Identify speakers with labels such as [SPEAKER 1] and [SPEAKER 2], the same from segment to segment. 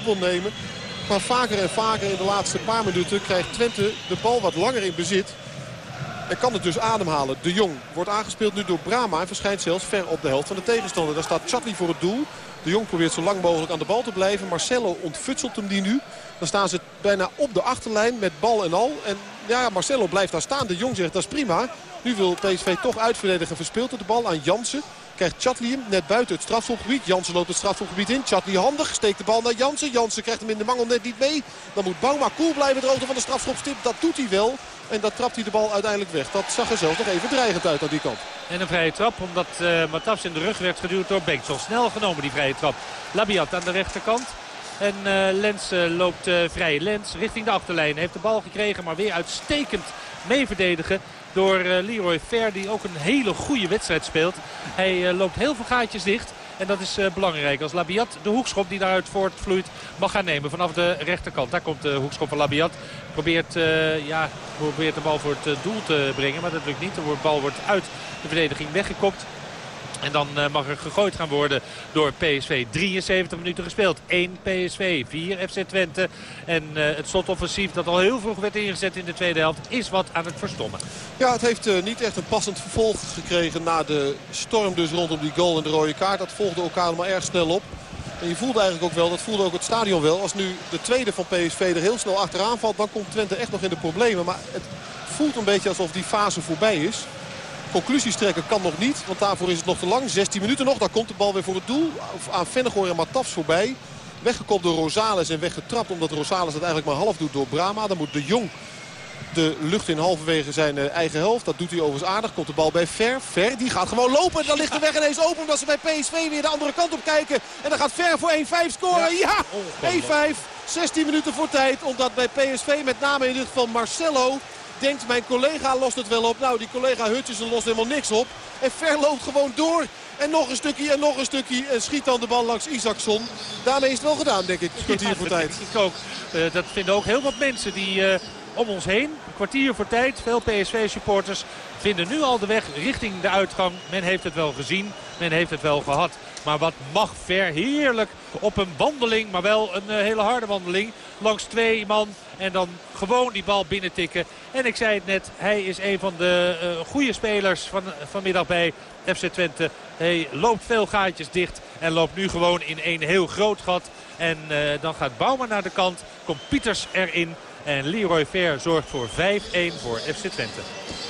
[SPEAKER 1] schop nemen. Maar vaker en vaker in de laatste paar minuten krijgt Twente de bal wat langer in bezit. En kan het dus ademhalen. De Jong wordt aangespeeld nu door Brama en verschijnt zelfs ver op de helft van de tegenstander. Daar staat Chatli voor het doel. De Jong probeert zo lang mogelijk aan de bal te blijven. Marcelo ontfutselt hem die nu. Dan staan ze bijna op de achterlijn met bal en al. En ja, Marcelo blijft daar staan. De Jong zegt dat is prima. Nu wil PSV toch uitverdedigen. Verspeelt de bal aan Jansen. Krijgt Chatli hem net buiten het strafschopgebied. Jansen loopt het strafschopgebied in. Chatli handig. Steekt de bal naar Jansen. Jansen krijgt hem in de mangel net niet mee. Dan moet Bouma cool blijven de hoogte van de strafschopstip. Dat doet hij wel. En dat trapt hij de bal uiteindelijk weg. Dat zag er zelfs nog even dreigend uit aan die kant.
[SPEAKER 2] En een vrije trap omdat uh, Matafs in de rug werd geduwd door Bengtsel. Snel genomen die vrije trap. Labiat aan de rechterkant. En uh, Lens uh, loopt uh, vrij. Lens richting de achterlijn. Heeft de bal gekregen, maar weer uitstekend mee verdedigen door Leroy Fer. Die ook een hele goede wedstrijd speelt. Hij loopt heel veel gaatjes dicht. En dat is uh, belangrijk als Labiat de hoekschop die daaruit voortvloeit mag gaan nemen vanaf de rechterkant. Daar komt de hoekschop van Labiat. Probeert, ja, probeert de bal voor het doel te brengen, maar dat lukt niet. De bal wordt uit de verdediging weggekopt. En dan uh, mag er gegooid gaan worden door PSV. 73 minuten gespeeld. 1 PSV, 4 FC Twente. En uh, het slotoffensief dat al heel vroeg werd ingezet in de tweede helft is wat aan het verstommen.
[SPEAKER 1] Ja, het heeft uh, niet echt een passend vervolg gekregen na de storm dus rondom die goal en de rode kaart. Dat volgde elkaar allemaal erg snel op. En je voelde eigenlijk ook wel, dat voelde ook het stadion wel. Als nu de tweede van PSV er heel snel achteraan valt, dan komt Twente echt nog in de problemen. Maar het voelt een beetje alsof die fase voorbij is. Conclusies trekken kan nog niet, want daarvoor is het nog te lang. 16 minuten nog, daar komt de bal weer voor het doel. Aan Vennegoor en Matafs voorbij. Weggekopt door Rosales en weggetrapt omdat Rosales het eigenlijk maar half doet door Brama. Dan moet de Jong de lucht in halverwege zijn eigen helft. Dat doet hij overigens aardig. Komt de bal bij Ver. Ver, die gaat gewoon lopen. En dan ligt de weg ineens open omdat ze bij PSV weer de andere kant op kijken. En dan gaat Ver voor 1-5 scoren. Ja, 1-5. 16 minuten voor tijd. Omdat bij PSV met name in dit geval Marcelo denkt mijn collega lost het wel op. Nou, die collega Hutchinson lost helemaal niks op. En Ver loopt gewoon door. En nog een stukje en nog een stukje. En schiet dan de bal langs Isaacson. Daarmee is het wel gedaan, denk ik. Kwartier
[SPEAKER 2] ja,
[SPEAKER 1] voor tijd.
[SPEAKER 2] Ik ook. Uh, dat vinden ook heel wat mensen die uh, om ons heen. Een kwartier voor tijd. Veel PSV-supporters vinden nu al de weg richting de uitgang. Men heeft het wel gezien. Men heeft het wel gehad. Maar wat mag Ver heerlijk op een wandeling. Maar wel een uh, hele harde wandeling. Langs twee man. En dan gewoon die bal binnentikken. En ik zei het net, hij is een van de uh, goede spelers van, vanmiddag bij FC Twente. Hij loopt veel gaatjes dicht en loopt nu gewoon in een heel groot gat. En uh, dan gaat Bouwman naar de kant, komt Pieters erin. En Leroy Ver zorgt voor 5-1 voor FC Twente.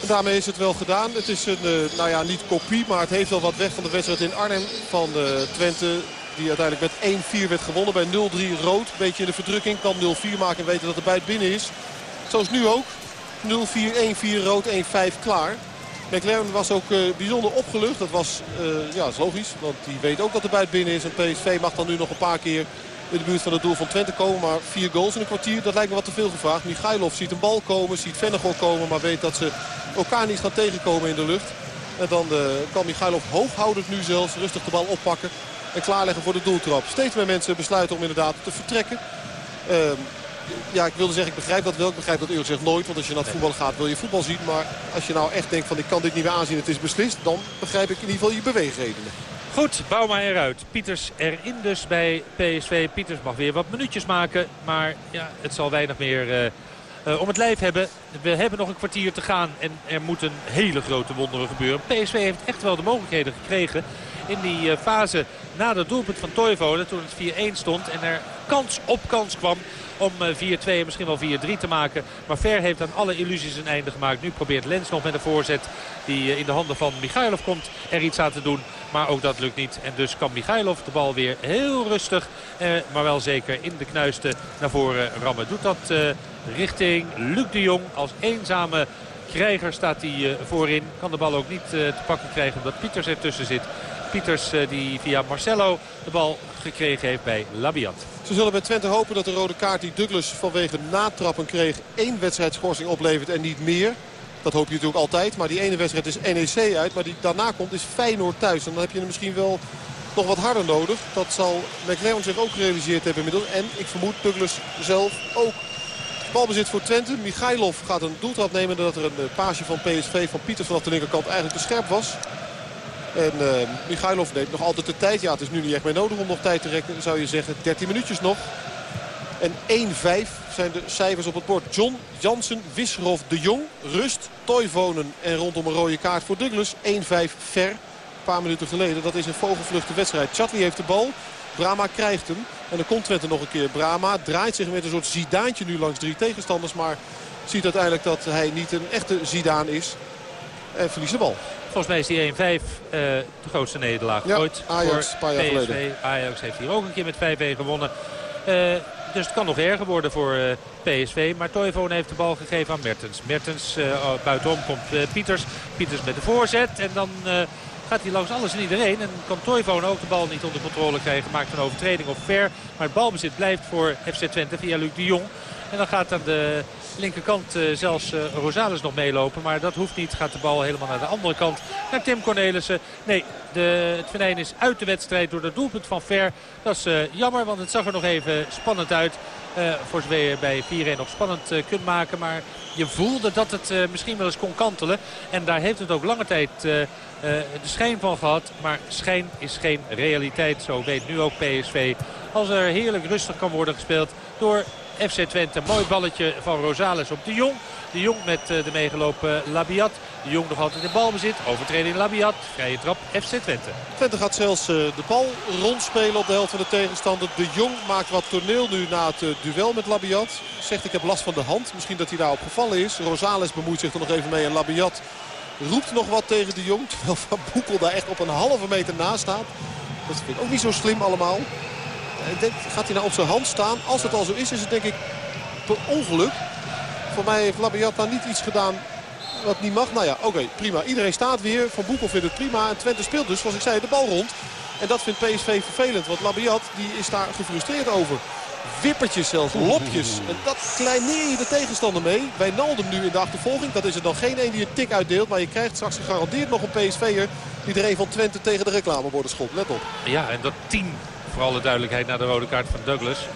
[SPEAKER 1] En daarmee is het wel gedaan. Het is een, uh, nou ja, niet kopie, maar het heeft wel wat weg van de wedstrijd in Arnhem van Twente. Die uiteindelijk met 1-4 werd gewonnen bij 0-3 rood. Beetje in de verdrukking. Kan 0-4 maken en weten dat de buit binnen is. Zoals nu ook. 0-4, 1-4 rood, 1-5 klaar. McLaren was ook uh, bijzonder opgelucht. Dat was uh, ja, is logisch, want die weet ook dat de buit binnen is. En PSV mag dan nu nog een paar keer in de buurt van het doel van Twente komen. Maar vier goals in een kwartier, dat lijkt me wat te veel gevraagd. Michailov ziet een bal komen, ziet Vennegoor komen. Maar weet dat ze elkaar niet gaan tegenkomen in de lucht. En dan uh, kan Michailov hooghoudend nu zelfs rustig de bal oppakken. En klaarleggen voor de doeltrap. Steeds meer mensen besluiten om inderdaad te vertrekken. Uh, ja, ik wilde zeggen, ik begrijp dat wel. Ik begrijp dat eerlijk gezegd nooit. Want als je naar het voetbal gaat, wil je voetbal zien. Maar als je nou echt denkt van ik kan dit niet meer aanzien, het is beslist. Dan begrijp ik in ieder geval je beweegredenen.
[SPEAKER 2] Goed, Bouma eruit. Pieters erin dus bij PSV. Pieters mag weer wat minuutjes maken. Maar ja, het zal weinig meer uh, uh, om het lijf hebben. We hebben nog een kwartier te gaan. En er moeten hele grote wonderen gebeuren. PSV heeft echt wel de mogelijkheden gekregen in die uh, fase na het doelpunt van Toivonen. Toen het 4-1 stond en er kans op kans kwam om 4-2 en misschien wel 4-3 te maken. Maar Ver heeft aan alle illusies een einde gemaakt. Nu probeert Lens nog met een voorzet die in de handen van Michailov komt er iets aan te doen. Maar ook dat lukt niet. En dus kan Michailov de bal weer heel rustig, eh, maar wel zeker in de knuisten naar voren rammen. Doet dat eh, richting Luc de Jong als eenzame krijger staat hij uh, voorin. Kan de bal ook niet te pakken krijgen omdat Pieters ertussen zit. Pieters die via Marcelo de bal gekregen heeft bij Labiat.
[SPEAKER 1] Ze zullen bij Twente hopen dat de rode kaart die Douglas vanwege natrappen kreeg... één wedstrijdschorsing oplevert en niet meer. Dat hoop je natuurlijk altijd. Maar die ene wedstrijd is NEC uit. Maar die daarna komt is Feyenoord thuis. En dan heb je hem misschien wel nog wat harder nodig. Dat zal McLaren zich ook gerealiseerd hebben inmiddels. En ik vermoed Douglas zelf ook. Balbezit voor Twente. Michailov gaat een doeltrap nemen. Dat er een paasje van PSV van Pieters vanaf de linkerkant eigenlijk te scherp was. En uh, Michailov neemt nog altijd de tijd. Ja, het is nu niet echt meer nodig om nog tijd te rekken, zou je zeggen. 13 minuutjes nog. En 1-5 zijn de cijfers op het bord. John, Jansen, Wisserov, De Jong, Rust, Toivonen en rondom een rode kaart voor Douglas. 1-5 ver. Een paar minuten geleden. Dat is een vogelvluchte wedstrijd. Chatli heeft de bal. Brama krijgt hem. En dan komt Twente nog een keer. Brama draait zich met een soort zidaantje nu langs drie tegenstanders. Maar ziet uiteindelijk dat hij niet een echte Zidaan is. En verliest de bal.
[SPEAKER 2] Volgens mij is die 1-5 uh, de grootste nederlaag
[SPEAKER 1] Ja,
[SPEAKER 2] ooit
[SPEAKER 1] Ajax,
[SPEAKER 2] voor
[SPEAKER 1] een paar jaar
[SPEAKER 2] PSV.
[SPEAKER 1] geleden.
[SPEAKER 2] Ajax heeft hier ook een keer met 5-1 gewonnen. Eh, dus het kan nog erger worden voor eh, PSV. Maar Toivonen heeft de bal gegeven aan Mertens. Mertens, eh, oh, buitenom komt eh, Pieters. Pieters met de voorzet. En dan eh, gaat hij langs alles en iedereen. En kan Toivonen ook de bal niet onder controle krijgen. Maakt een overtreding of ver. Maar het balbezit blijft voor FC Twente via Luc de Jong. En dan gaat aan de linkerkant eh, zelfs eh, Rosales nog meelopen. Maar dat hoeft niet. Gaat de bal helemaal naar de andere kant. Naar Tim Cornelissen. Nee, de, het venijn is uit de wedstrijd door het doelpunt van Ver. Dat is eh, jammer, want het zag er nog even spannend uit. Eh, voor zover je bij 4-1 nog spannend kunt maken. Maar je voelde dat het misschien wel eens kon kantelen. En daar heeft het ook lange tijd de schijn van gehad. Maar schijn is geen realiteit. Zo weet nu ook PSV. Als er heerlijk rustig kan worden gespeeld door FC Twente. Mooi balletje van Rosales op de Jong. De Jong met eh, de meegelopen Labiat. De Jong nog altijd in balbezit. Overtreding Labiat. Vrije trap FC Twente.
[SPEAKER 1] Twente gaat zelfs eh, de bal rondspelen op de helft van de tegenstander. De Jong maakt wat toneel nu na het eh, duel met Labiat. Zegt ik heb last van de hand. Misschien dat hij daarop gevallen is. Rosales bemoeit zich er nog even mee. En Labiat roept nog wat tegen de Jong. Terwijl Van Boekel daar echt op een halve meter naast staat. Dat vind ik ook niet zo slim allemaal. Gaat hij nou op zijn hand staan? Als het al zo is, is het denk ik per ongeluk. Voor mij heeft Labiat daar niet iets gedaan wat niet mag. Nou ja, oké, prima. Iedereen staat weer. Van Boekel vindt het prima. En Twente speelt dus, zoals ik zei, de bal rond. En dat vindt PSV vervelend. Want Labiat die is daar gefrustreerd over. Wippertjes zelfs, lopjes. En dat kleineer je de tegenstander mee. Wijnaldum nu in de achtervolging. Dat is er dan geen een die een tik uitdeelt. Maar je krijgt straks gegarandeerd nog een PSV'er... die er een van Twente tegen de reclameborden schopt. Let op.
[SPEAKER 2] Ja, en dat 10, voor alle duidelijkheid, naar de rode kaart van Douglas.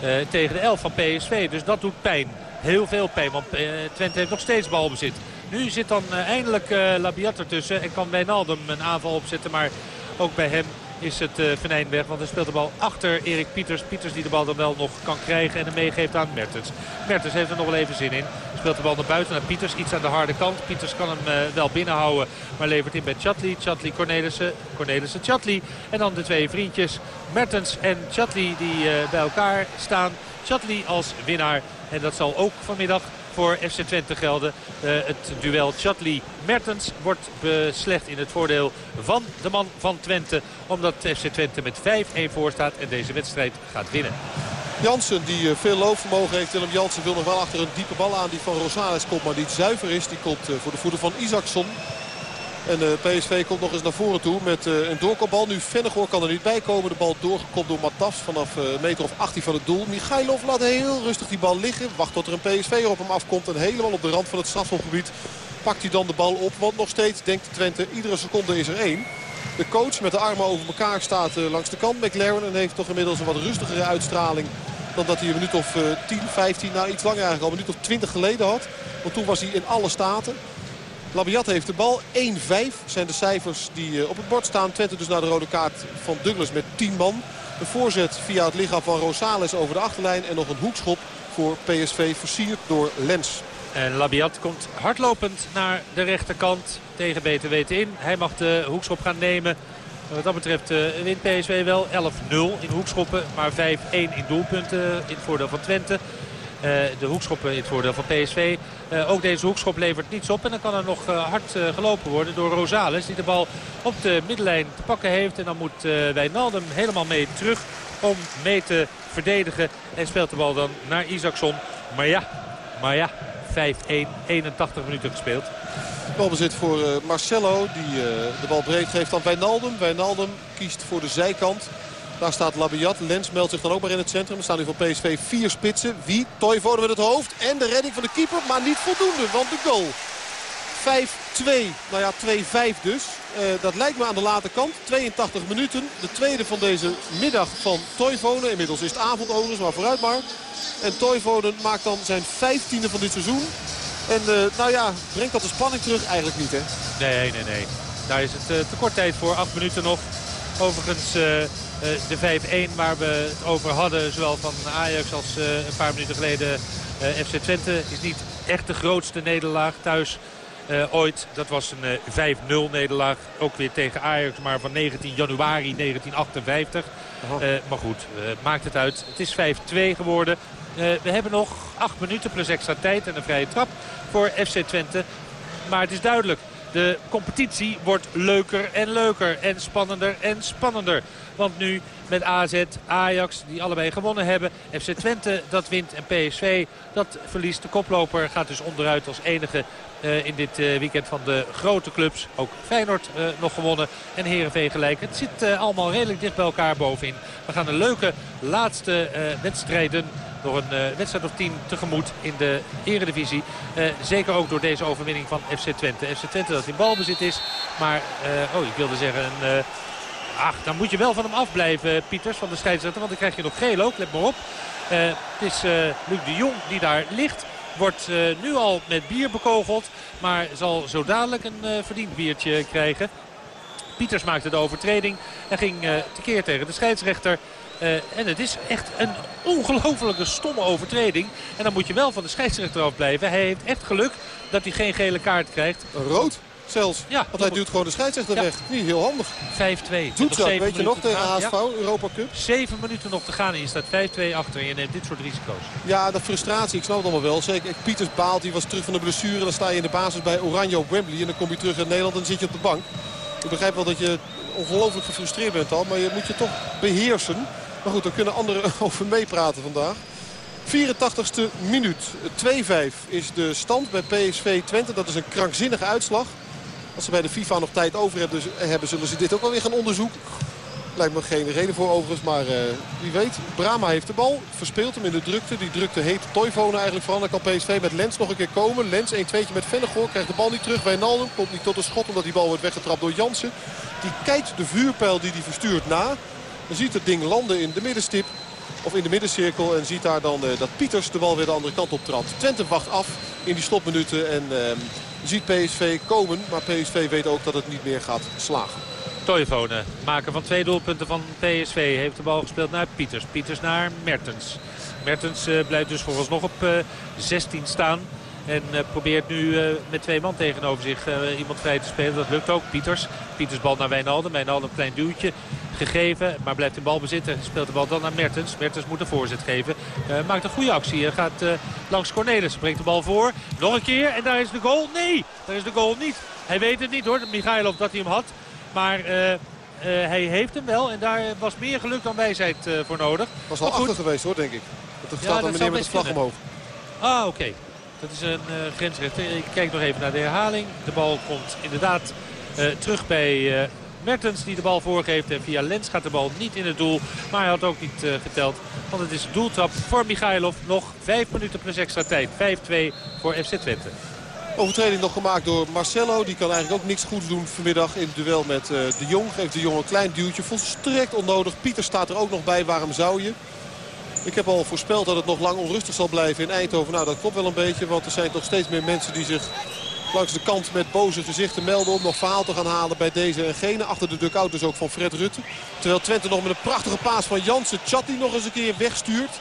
[SPEAKER 2] eh, tegen de 11 van PSV. Dus dat doet pijn. Heel veel pijn, want eh, Twente heeft nog steeds balbezit. Nu zit dan eh, eindelijk Labiat ertussen en kan Wijnaldum een aanval opzetten. Maar ook bij hem is het eh venijn weg. Want hij speelt de bal achter Erik Pieters. Pieters die de bal dan wel nog kan krijgen en hem meegeeft aan Mertens. Mertens heeft er nog wel even zin in. Speelt de bal naar buiten naar Pieters. Iets aan de harde kant. Pieters kan hem eh, wel binnenhouden. Maar levert in bij Chatli. Chatli Cornelissen. Cornelissen Chatli. En dan de twee vriendjes. Mertens en Chatli die eh, bij elkaar staan. Chatli als winnaar. En dat zal ook vanmiddag voor FC Twente gelden. Eh, het duel Chatli-Mertens wordt beslecht in het voordeel van de man van Twente. Omdat FC Twente met 5-1 voor staat en deze wedstrijd gaat winnen.
[SPEAKER 1] Jansen die eh, veel loopvermogen heeft. Willem Jansen wil nog wel achter een diepe bal aan die van Rosales komt. Maar niet zuiver is. Die komt eh, voor de voeten van Isaacson. En eh, PSV komt nog eens naar voren toe met eh, een doorkopbal. Nu Vennegoor kan er niet bij komen. De bal doorgekopt door Matas vanaf eh, meter of 18 van het doel. Michailov laat heel rustig die bal liggen. Wacht tot er een PSV op hem afkomt. En helemaal op de rand van het strafschopgebied pakt hij dan de bal op. Want nog steeds denkt Twente, iedere seconde is er één. De coach met de armen over elkaar staat langs de kant. McLaren en heeft toch inmiddels een wat rustigere uitstraling. Dan dat hij een minuut of eh, 10, 15, nou iets langer eigenlijk al. Een minuut of 20 geleden had. Want toen was hij in alle staten. Labiat heeft de bal. 1-5 zijn de cijfers die eh, op het bord staan. Twente dus naar de rode kaart van Douglas met 10 man. Een voorzet via het lichaam van Rosales over de achterlijn. En nog een hoekschop voor PSV versierd door Lens.
[SPEAKER 2] En Labiat komt hardlopend naar de rechterkant tegen weten in. Hij mag de hoekschop gaan nemen. Wat dat betreft eh, wint PSV wel 11-0 in hoekschoppen. Maar 5-1 in doelpunten in het voordeel van Twente. Eh, de hoekschoppen in het voordeel van PSV. Eh, ook deze hoekschop levert niets op. En dan kan er nog eh, hard gelopen worden door Rosales. Die de bal op de middenlijn te pakken heeft. En dan moet Wijnaldum helemaal mee terug om mee te verdedigen. En speelt de bal dan naar Isaacson. Maar ja, maar ja. 5-1, 81 minuten gespeeld.
[SPEAKER 1] Balbezit voor Marcelo die de bal breed geeft aan Wijnaldum. Wijnaldum kiest voor de zijkant. Daar staat Labiat. Lens meldt zich dan ook maar in het centrum. Er staan nu van PSV vier spitsen. Wie? Toivonen met het hoofd. En de redding van de keeper. Maar niet voldoende, want de goal. 5-2. Nou ja, 2-5 dus. Eh, dat lijkt me aan de late kant. 82 minuten. De tweede van deze middag van Toivonen. Inmiddels is het avond overigens, maar vooruit maar. En Toivonen maakt dan zijn 15e van dit seizoen. En eh, nou ja, brengt dat de spanning terug? Eigenlijk niet hè.
[SPEAKER 2] Nee, nee, nee. Daar is het uh, te kort tijd voor. Acht minuten nog. Overigens de 5-1 waar we het over hadden, zowel van Ajax als een paar minuten geleden FC Twente, is niet echt de grootste nederlaag thuis uh, ooit. Dat was een uh, 5-0 nederlaag. Ook weer tegen Ajax, maar van 19 januari 1958. Uh, maar goed, maakt het uit. Het is 5-2 geworden. we hebben nog 8 minuten plus extra tijd en een vrije trap voor FC Twente. Maar het is duidelijk. De competitie wordt leuker en leuker en spannender en spannender. Want nu met AZ, Ajax, die allebei gewonnen hebben. FC Twente, dat wint. En PSV, dat verliest. De koploper gaat dus onderuit als enige uh, in dit uh, weekend van de grote clubs. Ook Feyenoord uh, nog gewonnen en Heerenveen gelijk. Het zit allemaal redelijk dicht bij elkaar bovenin. We gaan een leuke laatste wedstrijden nog een wedstrijd of tien tegemoet in de eredivisie. zeker ook door deze overwinning van FC Twente. FC Twente dat in balbezit is. Maar, oh ik wilde zeggen... Een, Ach, dan moet je wel van hem afblijven, Pieters, van de scheidsrechter. Want dan krijg je nog geel ook, let maar op. Uh, het is uh, Luc de Jong die daar ligt. Wordt uh, nu al met bier bekogeld. Maar zal zo dadelijk een verdiend biertje krijgen. Pieters maakte de overtreding. En ging tekeer tegen de scheidsrechter. Uh, en het is echt een ongelofelijke stomme overtreding. En dan moet je wel van de scheidsrechter afblijven. Hij heeft echt geluk dat hij geen gele kaart krijgt.
[SPEAKER 1] Rood? zelfs. Ja, Want hij duwt gewoon de scheidsrechter weg. Niet heel handig.
[SPEAKER 2] 5-2.
[SPEAKER 1] Doet dat, weet je nog, tegen HSV, ja. Europa Cup.
[SPEAKER 2] Zeven minuten nog te gaan en je staat 5-2 achter en je neemt dit soort risico's.
[SPEAKER 1] Ja, de frustratie, ik snap het allemaal wel. Zeker Pieters baalt, die was terug van de blessure. Dan sta je in de basis bij Oranje op Wembley en dan kom je terug in Nederland en dan zit je op de bank. Ik begrijp wel dat je ongelooflijk gefrustreerd bent al, maar je moet je toch beheersen. Maar goed, daar kunnen anderen over meepraten vandaag. 84ste minuut. 2-5 is de stand bij PSV Twente. Dat is een krankzinnige uitslag. Als ze bij de FIFA nog tijd over hebben, dus hebben zullen ze dit ook wel weer gaan onderzoeken. Lijkt me geen reden voor overigens, maar uh, wie weet. Brama heeft de bal, verspeelt hem in de drukte. Die drukte heet Toivonen eigenlijk vooral. Dan kan PSV met Lens nog een keer komen. Lens 1-2'tje met Vennegoor, krijgt de bal niet terug. bij Nalden komt niet tot een schot omdat die bal wordt weggetrapt door Jansen. Die kijkt de vuurpijl die hij verstuurt na. Dan ziet het ding landen in de middenstip. Of in de middencirkel en ziet daar dan uh, dat Pieters de bal weer de andere kant op trapt. Twente wacht af in die slotminuten en... Uh, ziet PSV komen. Maar PSV weet ook dat het niet meer gaat slagen.
[SPEAKER 2] Toivonen, maken van twee doelpunten van PSV. Heeft de bal gespeeld naar Pieters. Pieters naar Mertens. Mertens uh, blijft dus vooralsnog op uh, eh, 16 staan. En uh, probeert nu met twee man tegenover zich iemand vrij te spelen. Dat lukt ook. Pieters. Pieters bal naar Wijnaldum. Wijnaldum een klein duwtje gegeven. Maar blijft in bal bezitten. Speelt de bal dan naar Mertens. Mertens moet een voorzet geven. Uh, maakt een goede actie. Hij gaat uh, langs Cornelis. Brengt de bal voor. Nog een keer. En daar is de goal. Nee, daar is de goal niet. Hij weet het niet hoor. Michailov dat hij hem had. Maar uh, hij heeft hem wel. En daar was meer geluk dan wijsheid voor nodig.
[SPEAKER 1] Was al achter geweest hoor denk ik. Dat er staat ja, een meneer met de vlag omhoog.
[SPEAKER 2] Ah oké. Dat is een grensrechter. Ik kijk nog even naar de herhaling. De bal komt inderdaad terug bij Mertens die de bal voorgeeft. En via Lens gaat de bal niet in het doel. Maar hij had ook niet geteld. Want het is doeltrap voor Michailov. Nog 5 minuten plus extra tijd. 5-2 voor FC Twente.
[SPEAKER 1] Overtreding nog gemaakt door Marcelo. Die kan eigenlijk ook niks goeds doen vanmiddag in het duel met De Jong. Geeft De Jong een klein duwtje. Volstrekt onnodig. Pieter staat er ook nog bij. Waarom zou je? Ik heb al voorspeld dat het nog lang onrustig zal blijven in Eindhoven. Nou, dat klopt wel een beetje. Want er zijn toch steeds meer mensen die zich langs de kant met boze gezichten melden om nog verhaal te gaan halen bij deze en gene. Achter de dugout dus ook van Fred Rutte. Terwijl Twente nog met een prachtige paas van Jansen Chatti nog eens een keer wegstuurt.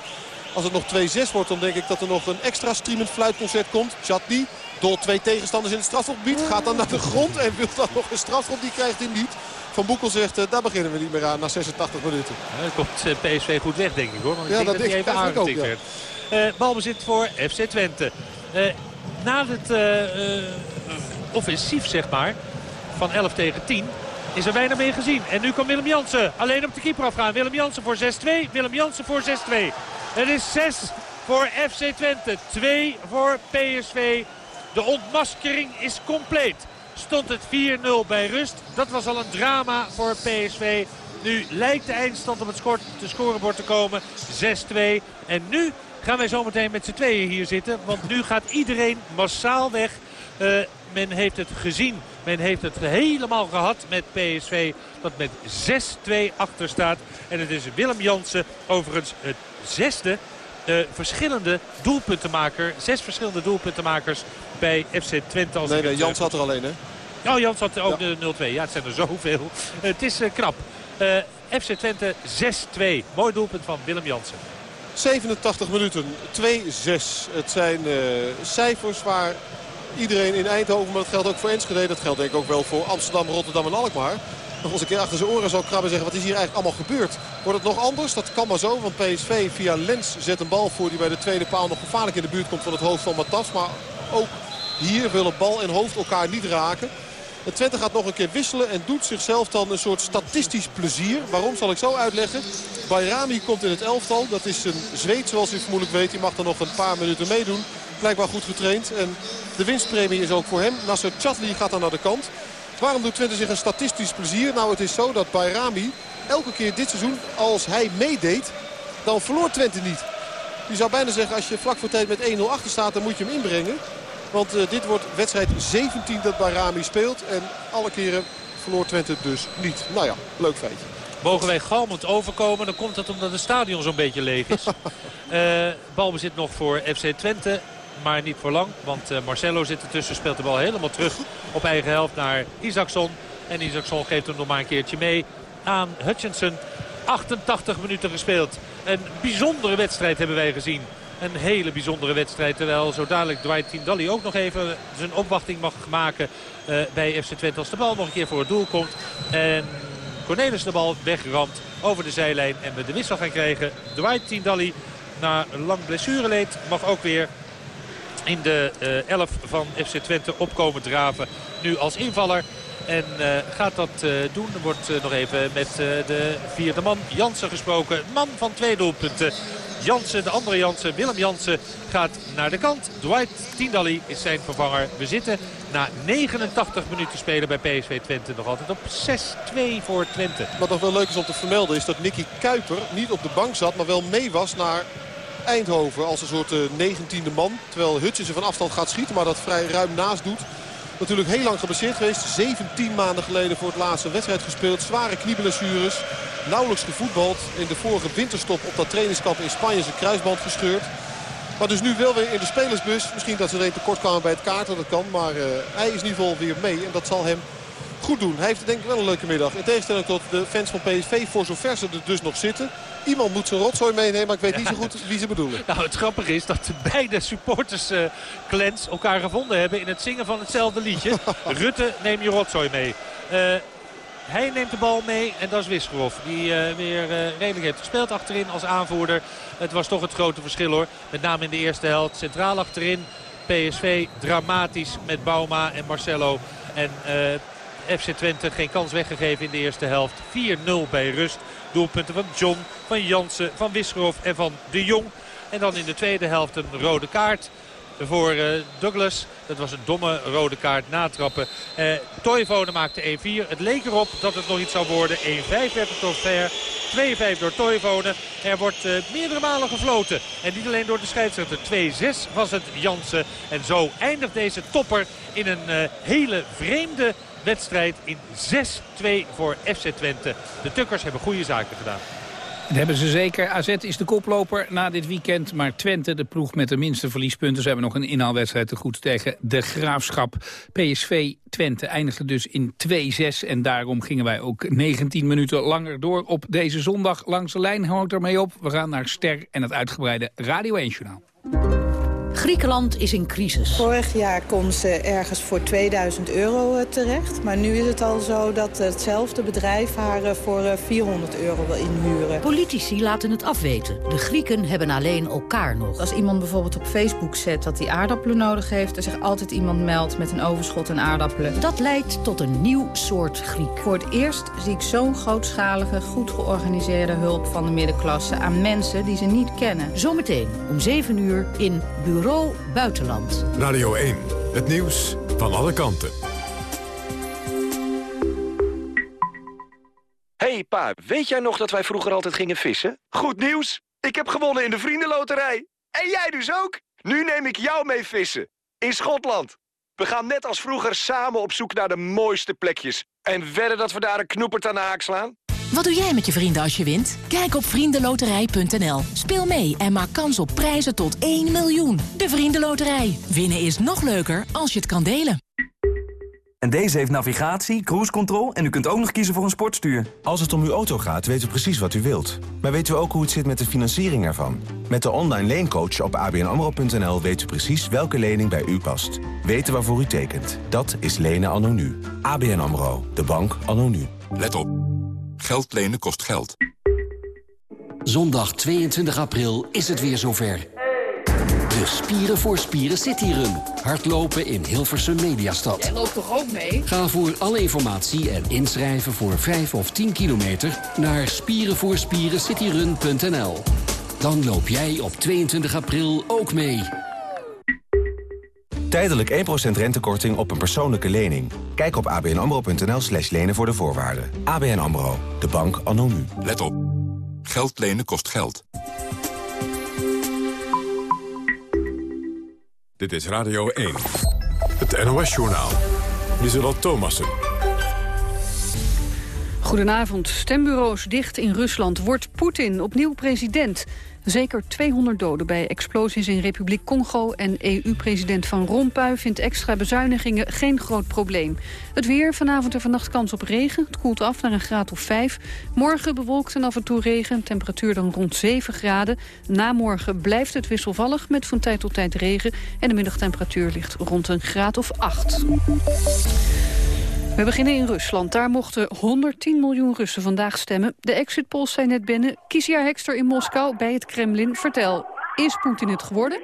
[SPEAKER 1] Als het nog 2-6 wordt dan denk ik dat er nog een extra streamend fluitconcert komt. Chatti door twee tegenstanders in het strafgebied. Gaat dan naar de grond en wil dan nog een strafschop. Die krijgt hij niet. Van Boekel zegt, uh, daar beginnen we niet meer aan na 86 minuten.
[SPEAKER 2] Ja, dan komt eh, PSV goed weg, denk ik hoor. Want ik ja, denk dat, dat even aangetikt werd. Uh, balbezit voor FC Twente. Uh, na het uh, offensief, zeg maar, van 11 tegen 10 is er weinig meer gezien. En nu kan Willem Jansen alleen op de keeper afgaan. Willem Jansen voor 6-2. Willem Jansen voor 6-2. Het is 6 voor FC Twente. 2 voor PSV. De ontmaskering is compleet. Stond het 4-0 bij rust. Dat was al een drama voor PSV. Nu lijkt de eindstand op het scorebord te komen. 6-2. En nu gaan wij zometeen met z'n tweeën hier zitten. Want nu gaat iedereen massaal weg. Uh, men heeft het gezien. Men heeft het helemaal gehad met PSV. Dat met 6-2 achter staat. En het is Willem Jansen overigens het zesde uh, verschillende doelpuntenmaker. Zes verschillende doelpuntenmakers bij FC Twente.
[SPEAKER 1] Als nee, nee, Jans had er alleen hè?
[SPEAKER 2] Oh, Jans had ook ja. de 0-2. Ja, het zijn er zoveel. het is uh, knap. FC Twente 6-2. Mooi doelpunt van Willem Jansen.
[SPEAKER 1] 87 minuten, 2-6. Het zijn uh, cijfers waar iedereen in Eindhoven, maar dat geldt ook voor Enschede. Dat geldt denk ik ook wel voor Amsterdam, Rotterdam en Alkmaar. Nog eens een keer achter zijn oren zou krabben zeggen, wat is hier eigenlijk allemaal gebeurd? Wordt het nog anders? Dat kan maar zo, want PSV via Lens zet een bal voor die bij de tweede paal nog gevaarlijk in de buurt komt van het hoofd van Matas. Maar ook hier willen bal en hoofd elkaar niet raken. En Twente gaat nog een keer wisselen en doet zichzelf dan een soort statistisch plezier. Waarom zal ik zo uitleggen. Bayrami komt in het elftal. Dat is een Zweed zoals u vermoedelijk weet. Die mag er nog een paar minuten meedoen. Blijkbaar goed getraind. En de winstpremie is ook voor hem. Nasser Chatli gaat dan naar de kant. Waarom doet Twente zich een statistisch plezier? Nou, het is zo dat Bayrami elke keer dit seizoen, als hij meedeed, dan verloor Twente niet. Je zou bijna zeggen, als je vlak voor tijd met 1-0 achter staat, dan moet je hem inbrengen. Want uh, dit wordt wedstrijd 17 dat Bayrami speelt. En alle keren verloor Twente dus niet. Nou ja, leuk feitje.
[SPEAKER 2] Mogen wij galmend overkomen, dan komt het omdat het stadion zo'n beetje leeg is. uh, balbezit nog voor FC Twente. Maar niet voor lang, want uh, Marcelo zit ertussen. Speelt de bal helemaal terug op eigen helft naar Isaacson. En Isaacson geeft hem nog maar een keertje mee aan Hutchinson. 88 minuten gespeeld. Een bijzondere wedstrijd hebben wij gezien. Een hele bijzondere wedstrijd. Terwijl zo dadelijk Dwight Tindalli ook nog even zijn opwachting mag maken uh, bij FC Twente. Als de bal nog een keer voor het doel komt. En Cornelis de bal wegramt over de zijlijn. En we de wissel gaan krijgen. Dwight Tindalli na lang blessureleed mag ook weer in de uh, 11 van FC Twente opkomen draven. Nu als invaller. En uh, gaat dat doen. Wordt nog even met de vierde man Jansen gesproken. Man van twee doelpunten. Jansen, de andere Jansen, Willem Jansen gaat naar de kant. Dwight Tindalli is zijn vervanger. We zitten na 89 minuten spelen bij PSV Twente nog altijd op 6-2 voor Twente.
[SPEAKER 1] Wat nog wel leuk is om te vermelden is dat Nicky Kuiper niet op de bank zat, maar wel mee was naar Eindhoven als een soort negentiende uh, man. Terwijl Hutchinson van afstand gaat schieten, maar dat vrij ruim naast doet. Natuurlijk heel lang geblesseerd geweest. 17 maanden geleden voor het laatste wedstrijd gespeeld. Zware knieblessures. Nauwelijks gevoetbald. In de vorige winterstop op dat trainingskamp in Spanje zijn kruisband gescheurd. Maar dus nu wel weer in de spelersbus. Misschien dat ze er een tekort kwamen bij het kaarten. Dat kan. Maar uh, hij is in ieder geval weer mee. En dat zal hem goed doen. Hij heeft denk ik wel een leuke middag. In tegenstelling tot de fans van PSV. Voor zover ze er dus nog zitten. Iemand moet zijn rotzooi meenemen, maar ik weet niet zo goed wie ze bedoelen.
[SPEAKER 2] Nou, het grappige is dat beide supporters uh, clans elkaar gevonden hebben in het zingen van hetzelfde liedje. Rutte, neem je rotzooi mee. Uh, hij neemt de bal mee en dat is Wisgerhoff. Die uh, weer uh, redelijk heeft gespeeld achterin als aanvoerder. Het was toch het grote verschil hoor. Met name in de eerste helft. Centraal achterin. PSV dramatisch met Bauma en Marcelo. En uh, FC Twente geen kans weggegeven in de eerste helft. 4-0 bij rust. Doelpunten van John, van Jansen, van Wisgerhoff en van De Jong. En dan in de tweede helft een rode kaart voor uh, Douglas. Dat was een domme rode kaart natrappen. Uh, Toivonen maakte 1-4. Het leek erop dat het nog iets zou worden. 1-5 werd het Ver. 2-5 door Toivonen. Er wordt uh, meerdere malen gefloten. En niet alleen door de scheidsrechter. 2-6 was het Jansen. En zo eindigt deze topper in een hele vreemde wedstrijd in 6-2 voor FC Twente. De Tukkers hebben goede zaken gedaan.
[SPEAKER 3] Dat hebben ze zeker. AZ is de koploper na dit weekend. Maar Twente, de ploeg met de minste verliespunten... ze hebben nog een inhaalwedstrijd te goed tegen de Graafschap. PSV Twente eindigde dus in 2-6. En daarom gingen wij ook 19 minuten langer door op deze zondag. Langs de lijn houdt ermee op. We gaan naar Ster en het uitgebreide Radio 1-journaal.
[SPEAKER 4] Griekenland is in crisis.
[SPEAKER 5] Vorig jaar kon ze ergens voor 2000 euro terecht. Maar nu is het al zo dat hetzelfde bedrijf haar voor 400 euro wil inhuren.
[SPEAKER 4] Politici laten het afweten. De Grieken hebben alleen elkaar nog.
[SPEAKER 5] Als iemand bijvoorbeeld op Facebook zet dat hij aardappelen nodig heeft... er zich altijd iemand meldt met een overschot aan aardappelen.
[SPEAKER 4] Dat leidt tot een nieuw soort Griek.
[SPEAKER 5] Voor het eerst zie ik zo'n grootschalige, goed georganiseerde hulp van de middenklasse... aan mensen die ze niet kennen.
[SPEAKER 4] Zometeen om 7 uur in Bureau Buitenland.
[SPEAKER 6] Radio 1, het nieuws van alle kanten.
[SPEAKER 7] Hey pa, weet jij nog dat wij vroeger altijd gingen vissen? Goed nieuws! Ik heb gewonnen in de Vriendenloterij. En jij dus ook? Nu neem ik jou mee vissen. In Schotland. We gaan net als vroeger samen op zoek naar de mooiste plekjes. En wedden dat we daar een knoepert aan de haak slaan?
[SPEAKER 8] Wat doe jij met je vrienden als je wint? Kijk op vriendenloterij.nl. Speel mee en maak kans op prijzen tot 1 miljoen. De Vriendenloterij. Winnen is nog leuker als je het kan delen.
[SPEAKER 9] En deze heeft navigatie, cruise control en u kunt ook nog kiezen voor een sportstuur.
[SPEAKER 10] Als het om uw auto gaat, weten we precies wat u wilt. Maar weten we ook hoe het zit met de financiering ervan? Met de online leencoach op abnamro.nl weet u precies welke lening bij u past. Weten waarvoor u tekent. Dat is lenen anno nu. ABN AMRO. De bank anno nu.
[SPEAKER 11] Let op. Geld lenen kost geld.
[SPEAKER 12] Zondag 22 april is het weer zover. De Spieren voor Spieren City Run. Hardlopen in Hilversum Mediastad.
[SPEAKER 13] Jij loopt toch ook mee?
[SPEAKER 12] Ga voor alle informatie en inschrijven voor 5 of 10 kilometer... naar spierenvoorspierencityrun.nl. Dan loop jij op 22 april ook mee.
[SPEAKER 10] Tijdelijk 1% rentekorting op een persoonlijke lening. Kijk op abnamro.nl slash lenen voor de voorwaarden. ABN AMRO, de bank anno nu.
[SPEAKER 11] Let op. Geld lenen kost geld.
[SPEAKER 6] Dit is Radio 1. Het NOS-journaal. Lieselot Thomassen.
[SPEAKER 14] Goedenavond. Stembureaus dicht in Rusland. Wordt Poetin opnieuw president? Zeker 200 doden bij explosies in Republiek Congo... en EU-president Van Rompuy vindt extra bezuinigingen geen groot probleem. Het weer, vanavond en vannacht kans op regen. Het koelt af naar een graad of 5. Morgen bewolkt en af en toe regen. Temperatuur dan rond 7 graden. Na morgen blijft het wisselvallig met van tijd tot tijd regen. En de middagtemperatuur ligt rond een graad of 8. We beginnen in Rusland. Daar mochten 110 miljoen Russen vandaag stemmen. De exit polls zijn net binnen. Kisia Hekster in Moskou bij het Kremlin. Vertel, is Poetin het geworden?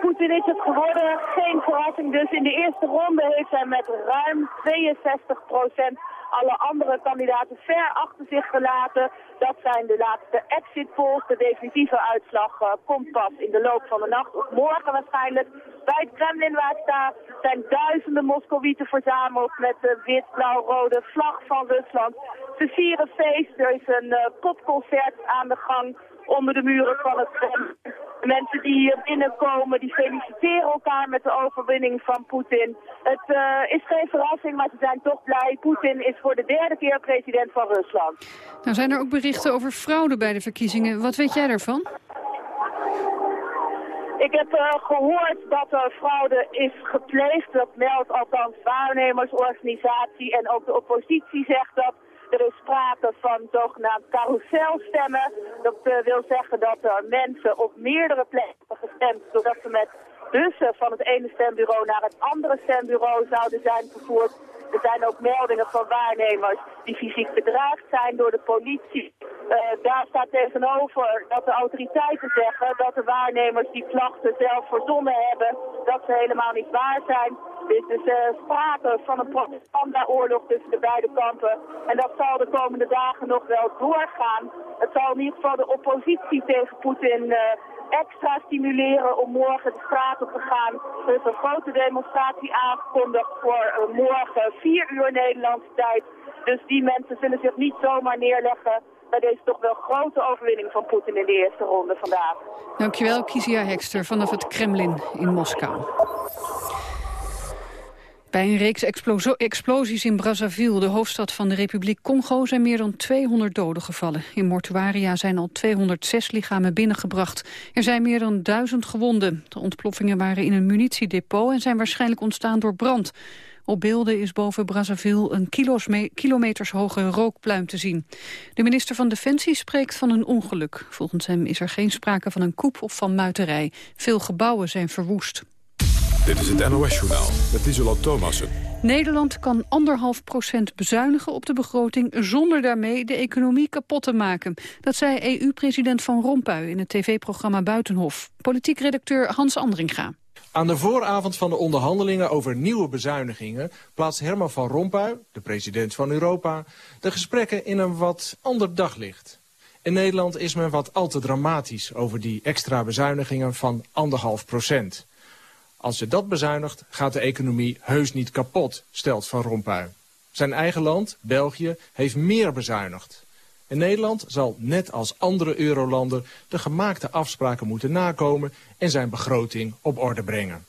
[SPEAKER 15] Poetin is het geworden. Geen verrassing dus. In de eerste ronde heeft hij met ruim 62 procent alle andere kandidaten ver achter zich gelaten. Dat zijn de laatste exit polls. De definitieve uitslag uh, komt pas in de loop van de nacht of morgen waarschijnlijk. Bij het Kremlin waar ik zijn duizenden Moskowieten verzameld met de wit-blauw-rode vlag van Rusland. Ze vieren feest. Er is een uh, popconcert aan de gang onder de muren van het Kremlin. Mensen die hier binnenkomen, die feliciteren elkaar met de overwinning van Poetin. Het uh, is geen verrassing, maar ze zijn toch blij. Poetin is voor de derde keer president van Rusland.
[SPEAKER 14] Nou zijn er ook berichten over fraude bij de verkiezingen. Wat weet jij daarvan?
[SPEAKER 15] Ik heb uh, gehoord dat er fraude is gepleegd. Dat meldt althans waarnemersorganisatie en ook de oppositie zegt dat. Er is sprake van zogenaamd carouselstemmen. Dat uh, wil zeggen dat er mensen op meerdere plekken gestemd... doordat ze met bussen van het ene stembureau naar het andere stembureau zouden zijn vervoerd. Er zijn ook meldingen van waarnemers die fysiek bedreigd zijn door de politie. Uh, daar staat tegenover dat de autoriteiten zeggen dat de waarnemers die klachten zelf verzonnen hebben, dat ze helemaal niet waar zijn. Dit is uh, sprake van een propagandaoorlog tussen de beide kampen. En dat zal de komende dagen nog wel doorgaan. Het zal in ieder geval de oppositie tegen Poetin uh, extra stimuleren om morgen de straat op te gaan. Er is een grote demonstratie aangekondigd voor uh, morgen 4 uur Nederlandse tijd. Dus die mensen zullen zich niet zomaar neerleggen bij deze toch wel grote overwinning van Poetin in de eerste ronde vandaag.
[SPEAKER 14] Dankjewel, Kizia Hekster vanaf het Kremlin in Moskou. Bij een reeks explosies in Brazzaville, de hoofdstad van de Republiek Congo, zijn meer dan 200 doden gevallen. In mortuaria zijn al 206 lichamen binnengebracht. Er zijn meer dan 1000 gewonden. De ontploffingen waren in een munitiedepot en zijn waarschijnlijk ontstaan door brand. Op beelden is boven Brazzaville een kilometers hoge rookpluim te zien. De minister van Defensie spreekt van een ongeluk. Volgens hem is er geen sprake van een koep of van muiterij. Veel gebouwen zijn verwoest.
[SPEAKER 6] Dit is het NOS-journaal met Isola Thomassen.
[SPEAKER 14] Nederland kan anderhalf procent bezuinigen op de begroting... zonder daarmee de economie kapot te maken. Dat zei EU-president Van Rompuy in het tv-programma Buitenhof. Politiek redacteur Hans Andringa.
[SPEAKER 16] Aan de vooravond van de onderhandelingen over nieuwe bezuinigingen... plaatst Herman van Rompuy, de president van Europa... de gesprekken in een wat ander daglicht. In Nederland is men wat al te dramatisch over die extra bezuinigingen van anderhalf procent. Als je dat bezuinigt, gaat de economie heus niet kapot, stelt Van Rompuy. Zijn eigen land, België, heeft meer bezuinigd. En Nederland zal net als andere eurolanden de gemaakte afspraken moeten nakomen en zijn begroting op orde brengen.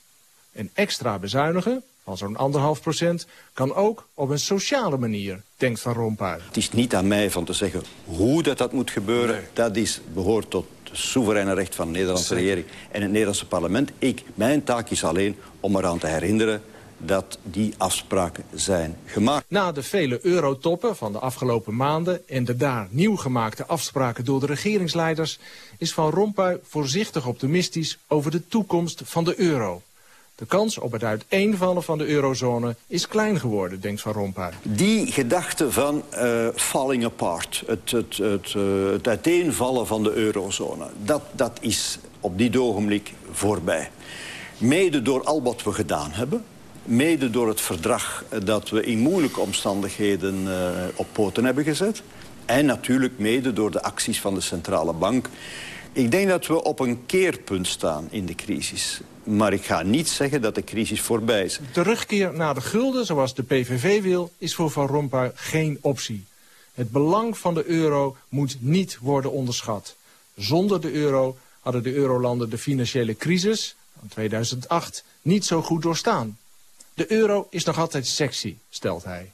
[SPEAKER 16] En extra bezuinigen, van zo'n anderhalf procent, kan ook op een sociale manier, denkt Van Rompuy.
[SPEAKER 17] Het is niet aan mij van te zeggen hoe dat, dat moet gebeuren. Nee. Dat is, behoort tot soevereine recht van de Nederlandse Zeker. regering en het Nederlandse parlement. Ik, mijn taak is alleen om eraan te herinneren dat die afspraken zijn gemaakt.
[SPEAKER 16] Na de vele eurotoppen van de afgelopen maanden... en de daar nieuw gemaakte afspraken door de regeringsleiders... is Van Rompuy voorzichtig optimistisch over de toekomst van de euro. De kans op het uiteenvallen van de eurozone is klein geworden, denkt Van Rompuy.
[SPEAKER 17] Die gedachte van uh, falling apart, het, het, het, uh, het uiteenvallen van de eurozone... Dat, dat is op dit ogenblik voorbij. Mede door al wat we gedaan hebben. Mede door het verdrag dat we in moeilijke omstandigheden uh, op poten hebben gezet. En natuurlijk mede door de acties van de centrale bank. Ik denk dat we op een keerpunt staan in de crisis. Maar ik ga niet zeggen dat de crisis voorbij is.
[SPEAKER 16] Terugkeer naar de gulden, zoals de PVV wil, is voor Van Rompuy geen optie. Het belang van de euro moet niet worden onderschat. Zonder de euro hadden de eurolanden de financiële crisis van 2008 niet zo goed doorstaan. De euro is nog altijd sexy, stelt hij.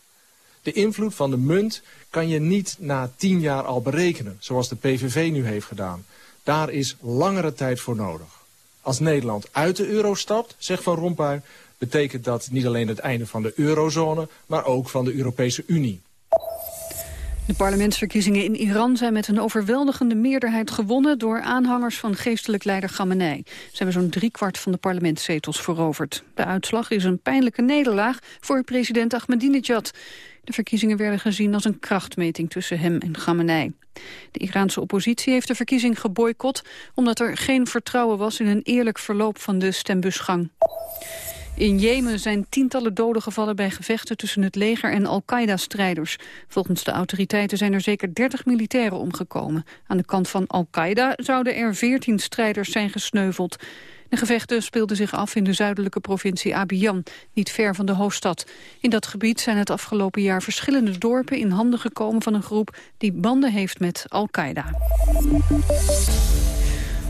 [SPEAKER 16] De invloed van de munt kan je niet na tien jaar al berekenen, zoals de PVV nu heeft gedaan. Daar is langere tijd voor nodig. Als Nederland uit de euro stapt, zegt Van Rompuy... betekent dat niet alleen het einde van de eurozone... maar ook van de Europese Unie.
[SPEAKER 14] De parlementsverkiezingen in Iran zijn met een overweldigende meerderheid gewonnen door aanhangers van geestelijk leider Khamenei. Ze hebben zo'n driekwart van de parlementszetels veroverd. De uitslag is een pijnlijke nederlaag voor president Ahmadinejad. De verkiezingen werden gezien als een krachtmeting tussen hem en Khamenei. De Iraanse oppositie heeft de verkiezing geboycott... omdat er geen vertrouwen was in een eerlijk verloop van de stembusgang. In Jemen zijn tientallen doden gevallen bij gevechten tussen het leger en Al-Qaeda-strijders. Volgens de autoriteiten zijn er zeker 30 militairen omgekomen. Aan de kant van Al-Qaeda zouden er 14 strijders zijn gesneuveld. De gevechten speelden zich af in de zuidelijke provincie Abiyam, niet ver van de hoofdstad. In dat gebied zijn het afgelopen jaar verschillende dorpen in handen gekomen van een groep die banden heeft met Al-Qaeda.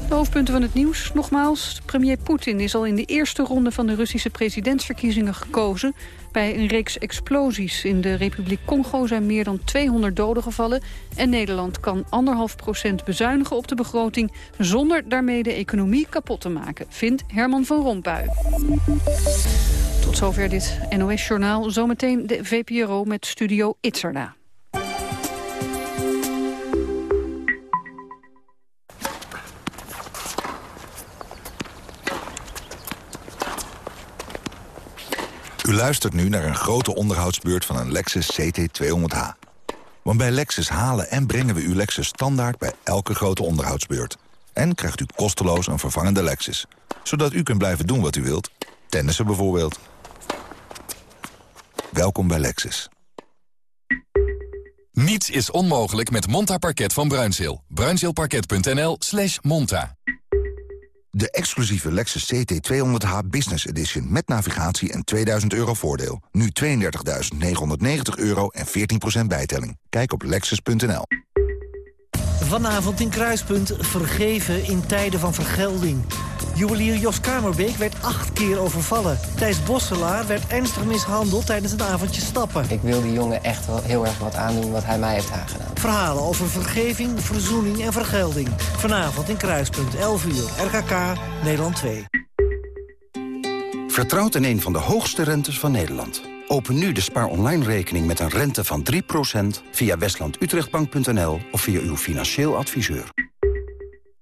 [SPEAKER 14] De hoofdpunten van het nieuws. Nogmaals, premier Poetin is al in de eerste ronde van de Russische presidentsverkiezingen gekozen. Bij een reeks explosies in de Republiek Congo zijn meer dan 200 doden gevallen. En Nederland kan anderhalf procent bezuinigen op de begroting... zonder daarmee de economie kapot te maken, vindt Herman van Rompuy. Tot zover dit NOS-journaal. Zometeen de VPRO met studio Itzerda.
[SPEAKER 13] U luistert nu naar een grote onderhoudsbeurt van een Lexus CT200H. Want bij Lexus halen en brengen we uw Lexus standaard bij elke grote onderhoudsbeurt. En krijgt u kosteloos een vervangende Lexus. Zodat u kunt blijven doen wat u wilt. Tennissen bijvoorbeeld. Welkom bij Lexus.
[SPEAKER 18] Niets is onmogelijk met Monta Parket van Bruinzeel. Bruinzeelparket.nl slash monta.
[SPEAKER 13] De exclusieve Lexus CT200H Business Edition met navigatie en 2000 euro voordeel. Nu 32.990 euro en 14% bijtelling. Kijk op lexus.nl.
[SPEAKER 19] Vanavond in Kruispunt vergeven in tijden van vergelding. Juwelier Jos Kamerbeek werd acht keer overvallen. Thijs Bosselaar werd ernstig mishandeld tijdens een avondje stappen.
[SPEAKER 20] Ik wil die jongen echt wel heel erg wat aandoen wat hij mij heeft aangedaan.
[SPEAKER 19] Verhalen over vergeving, verzoening en vergelding. Vanavond in Kruispunt, 11 uur, RKK, Nederland 2.
[SPEAKER 21] Vertrouwt in een van de hoogste rentes van Nederland. Open nu de Spaar Online rekening met een rente van 3% via westlandutrechtbank.nl of via uw financieel adviseur.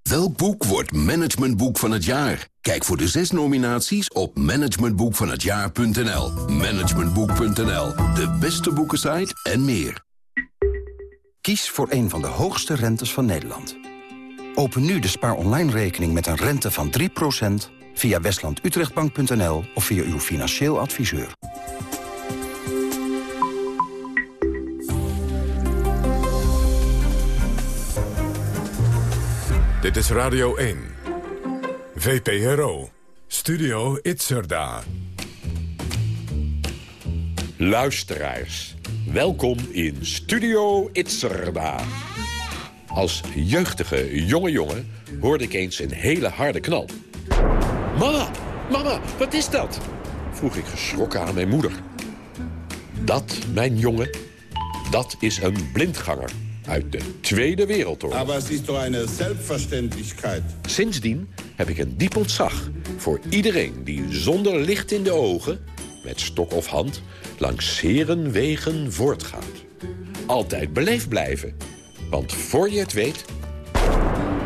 [SPEAKER 22] Welk boek wordt managementboek van het jaar? Kijk voor de zes nominaties op managementboekvanhetjaar.nl. Managementboek.nl, de beste boekensite en meer.
[SPEAKER 21] Kies voor een van de hoogste rentes van Nederland. Open nu de Spaar Online rekening met een rente van 3% via westlandutrechtbank.nl of via uw financieel adviseur.
[SPEAKER 6] Dit is Radio 1. VPRO. Studio Itzerda.
[SPEAKER 23] Luisteraars, welkom in Studio Itzerda. Als jeugdige jonge jongen hoorde ik eens een hele harde knal. Mama, mama, wat is dat? Vroeg ik geschrokken aan mijn moeder. Dat, mijn jongen, dat is een blindganger uit de Tweede Wereldoorlog.
[SPEAKER 24] Maar het is toch een zelfverständlichkeit.
[SPEAKER 23] Sindsdien heb ik een diep ontzag voor iedereen die zonder licht in de ogen met stok of hand langs serenwegen voortgaat. Altijd beleefd blijven, want voor je het weet...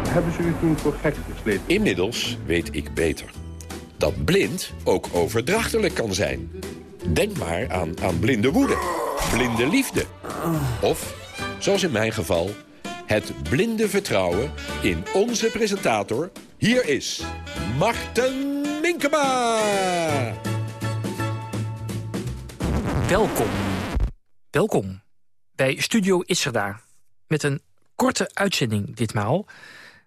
[SPEAKER 24] Hebben ze u toen voor gek geslepen?
[SPEAKER 23] Inmiddels weet ik beter. Dat blind ook overdrachtelijk kan zijn. Denk maar aan, aan blinde woede, blinde liefde. Of, zoals in mijn geval, het blinde vertrouwen in onze presentator. Hier is Marten Minkema.
[SPEAKER 25] Welkom. Welkom bij Studio Itzerda. Met een korte uitzending ditmaal.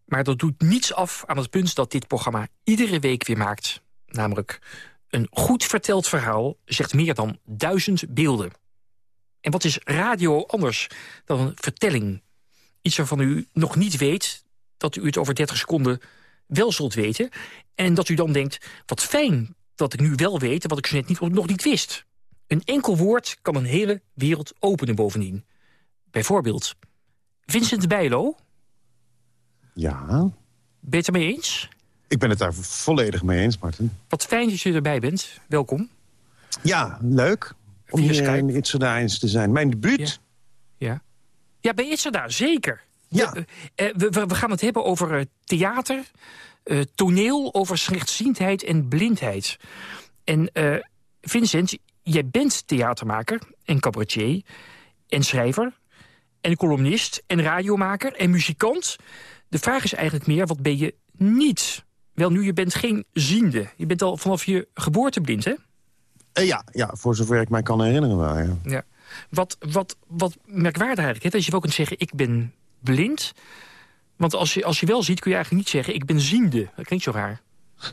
[SPEAKER 25] Maar dat doet niets af aan het punt dat dit programma iedere week weer maakt. Namelijk, een goed verteld verhaal zegt meer dan duizend beelden. En wat is radio anders dan een vertelling? Iets waarvan u nog niet weet, dat u het over 30 seconden wel zult weten. En dat u dan denkt, wat fijn dat ik nu wel weet... wat ik zo net niet, nog niet wist. Een enkel woord kan een hele wereld openen bovendien. Bijvoorbeeld, Vincent Bijlo.
[SPEAKER 26] Ja.
[SPEAKER 25] Ben je het ermee eens?
[SPEAKER 26] Ik ben het daar volledig mee eens, Martin.
[SPEAKER 25] Wat fijn dat je erbij bent. Welkom.
[SPEAKER 26] Ja, leuk. Om
[SPEAKER 25] Via
[SPEAKER 26] hier
[SPEAKER 25] Skype.
[SPEAKER 26] in eens te zijn. Mijn debuut.
[SPEAKER 25] Ja, ja bij Itzerda, zeker. Ja. We, eh, we, we- gaan het hebben over eh, theater, eh, toneel, over slechtziendheid en blindheid. En eh, Vincent, jij bent theatermaker en cabaretier en schrijver en columnist en radiomaker en muzikant. De vraag is eigenlijk meer, wat ben je niet? Wel nu, je bent geen ziende. Je bent al vanaf je geboorte blind, hè?
[SPEAKER 26] Eh, ja, ja, voor zover ik mij kan herinneren wel, ja.
[SPEAKER 25] Ja. Wat, wat, wat merkwaardig eigenlijk, hè? dat je wel kunt zeggen, ik ben blind. Want als je, als je wel ziet, kun je eigenlijk niet zeggen, ik ben ziende. Dat klinkt zo raar.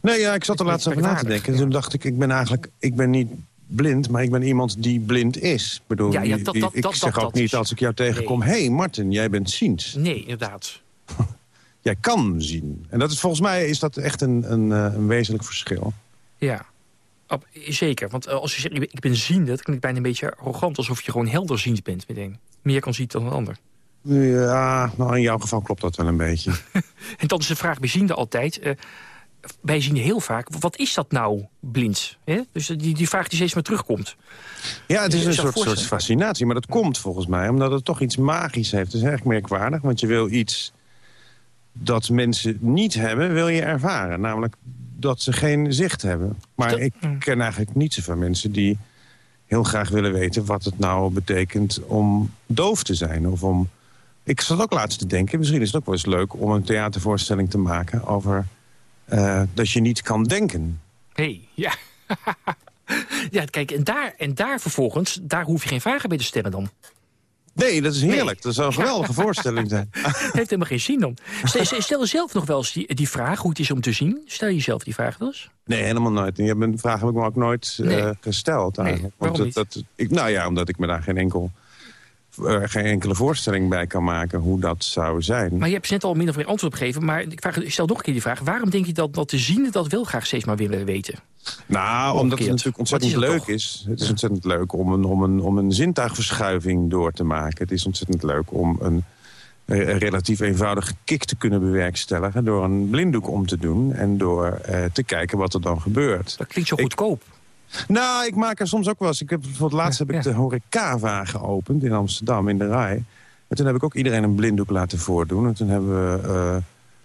[SPEAKER 26] Nee, ja, ik zat er laatst over na te denken. En toen dacht ik, ik ben eigenlijk... Ik ben niet blind, maar ik ben iemand die blind is. Ik bedoel,
[SPEAKER 25] Ja, ja, dat-
[SPEAKER 26] ik-
[SPEAKER 25] dat-
[SPEAKER 26] ik
[SPEAKER 25] dat-
[SPEAKER 26] zeg
[SPEAKER 25] dat-
[SPEAKER 26] ook niet als ik jou tegenkom... hé, hey, Martin, jij bent ziend.
[SPEAKER 25] Nee, inderdaad.
[SPEAKER 26] Jij kan zien. En dat is, volgens mij is dat echt een, een, eh, een wezenlijk verschil.
[SPEAKER 25] Ja, Ab- zeker. Want eh, als je zegt, ik ben- ziende, dat klinkt bijna een beetje arrogant... alsof je gewoon helderziend bent meteen. Meer kan zien dan een ander.
[SPEAKER 26] Ja, nou in jouw geval klopt dat wel een beetje.
[SPEAKER 25] En dan is de vraag bij ziende altijd... eh bij ziende heel vaak, wat is dat nou, blind? Dus die, die vraag die steeds maar terugkomt.
[SPEAKER 26] Ja, het is een soort, fascinatie. Maar dat komt volgens mij omdat het toch iets magisch heeft. Het is erg merkwaardig, want je wil iets dat mensen niet hebben, wil je ervaren. Namelijk dat ze geen zicht hebben. Maar ik ken eigenlijk niet zoveel mensen die heel graag willen weten... wat het nou betekent om doof te zijn. Of om... Ik zat ook laatst te denken, misschien is het ook wel eens leuk... om een theatervoorstelling te maken over eh, dat je niet kan denken.
[SPEAKER 25] Hé, hey, ja. ja, kijk, en daar, en daar vervolgens, daar hoef je geen vragen bij te stellen dan.
[SPEAKER 26] Nee, dat is heerlijk. Dat zou een geweldige voorstelling zijn.
[SPEAKER 25] heeft helemaal geen zin dan. Stel, jezelf nog wel eens die, die vraag, hoe het is om te zien. Stel jezelf die vraag wel eens.
[SPEAKER 26] Nee, helemaal nooit. Die hebben- vraag heb ik me ook nooit eh, gesteld eigenlijk.
[SPEAKER 25] waarom
[SPEAKER 26] Want dat, dat, ik, nou ja, omdat ik me daar geen, enkel, eh, geen enkele voorstelling bij kan maken hoe dat zou zijn.
[SPEAKER 25] Maar je hebt net al min of meer antwoord op gegeven. Maar ik, vraag, ik stel nog een keer die vraag. Waarom denk je dat, dat de zienden dat wel graag steeds maar willen weten?
[SPEAKER 26] Nou, omdat het natuurlijk ontzettend
[SPEAKER 25] Wat is het
[SPEAKER 26] leuk is. Het is ontzettend leuk om een, om, een, om een zintuigverschuiving door te maken. Het is ontzettend leuk om een, eh, een relatief eenvoudige kick te kunnen bewerkstelligen... door een blinddoek om te doen en door eh, te kijken wat er dan gebeurt.
[SPEAKER 25] Dat klinkt zo goedkoop.
[SPEAKER 26] Nou, ik maak er soms ook wel eens... Ik heb, voor het laatst heb ik de horecava geopend in Amsterdam, in de RAI. En toen heb ik ook iedereen een blinddoek laten voordoen. En toen hebben we eh,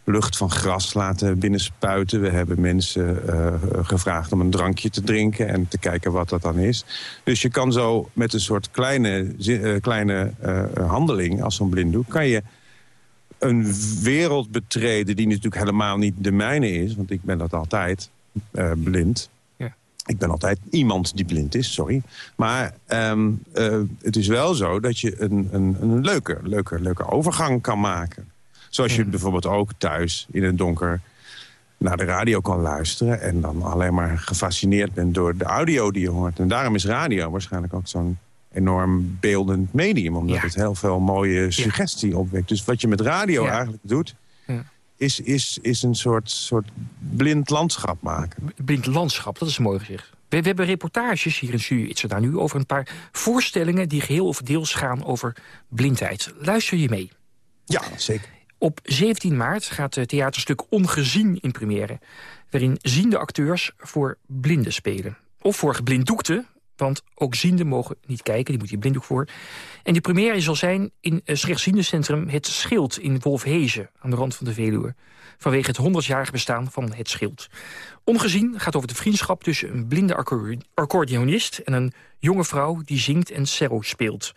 [SPEAKER 26] lucht van gras laten binnenspuiten. We hebben mensen eh, gevraagd om een drankje te drinken... en te kijken wat dat dan is. Dus je kan zo met een soort kleine, eh, kleine handeling als zo'n blinddoek... kan je een wereld betreden die natuurlijk helemaal niet de mijne is. Want ik ben dat altijd, blind. Ik ben altijd iemand die blind is, sorry. Maar ehm, eh, het is wel zo dat je een, een, een leuke, leuke, leuke overgang kan maken. Zoals je bijvoorbeeld ook thuis in het donker naar de radio kan luisteren... en dan alleen maar gefascineerd bent door de audio die je hoort. En daarom is radio waarschijnlijk ook zo'n enorm beeldend medium... omdat het heel veel mooie suggestie opwekt. Dus wat je met radio
[SPEAKER 25] Ja.
[SPEAKER 26] eigenlijk doet... Is, is, is een soort, soort blind landschap maken.
[SPEAKER 25] Blind landschap, dat is mooi gezegd. We, we hebben reportages hier in Studio Itzerda nu... over een paar voorstellingen die geheel of deels gaan over blindheid. Luister je mee?
[SPEAKER 26] Ja, zeker.
[SPEAKER 25] Op 17 maart gaat het theaterstuk Ongezien in première... waarin ziende acteurs voor blinden spelen. Of voor geblinddoekten, want ook zienden mogen niet kijken. Die moet je blinddoek voor. En die première zal zijn in het slechtziendencentrum Het Schild in Wolfhezen... aan de rand van de Veluwe. Vanwege het 100-jarig bestaan van Het Schild. Ongezien gaat over de vriendschap tussen een blinde accordeonist... en een jonge vrouw die zingt en cello speelt.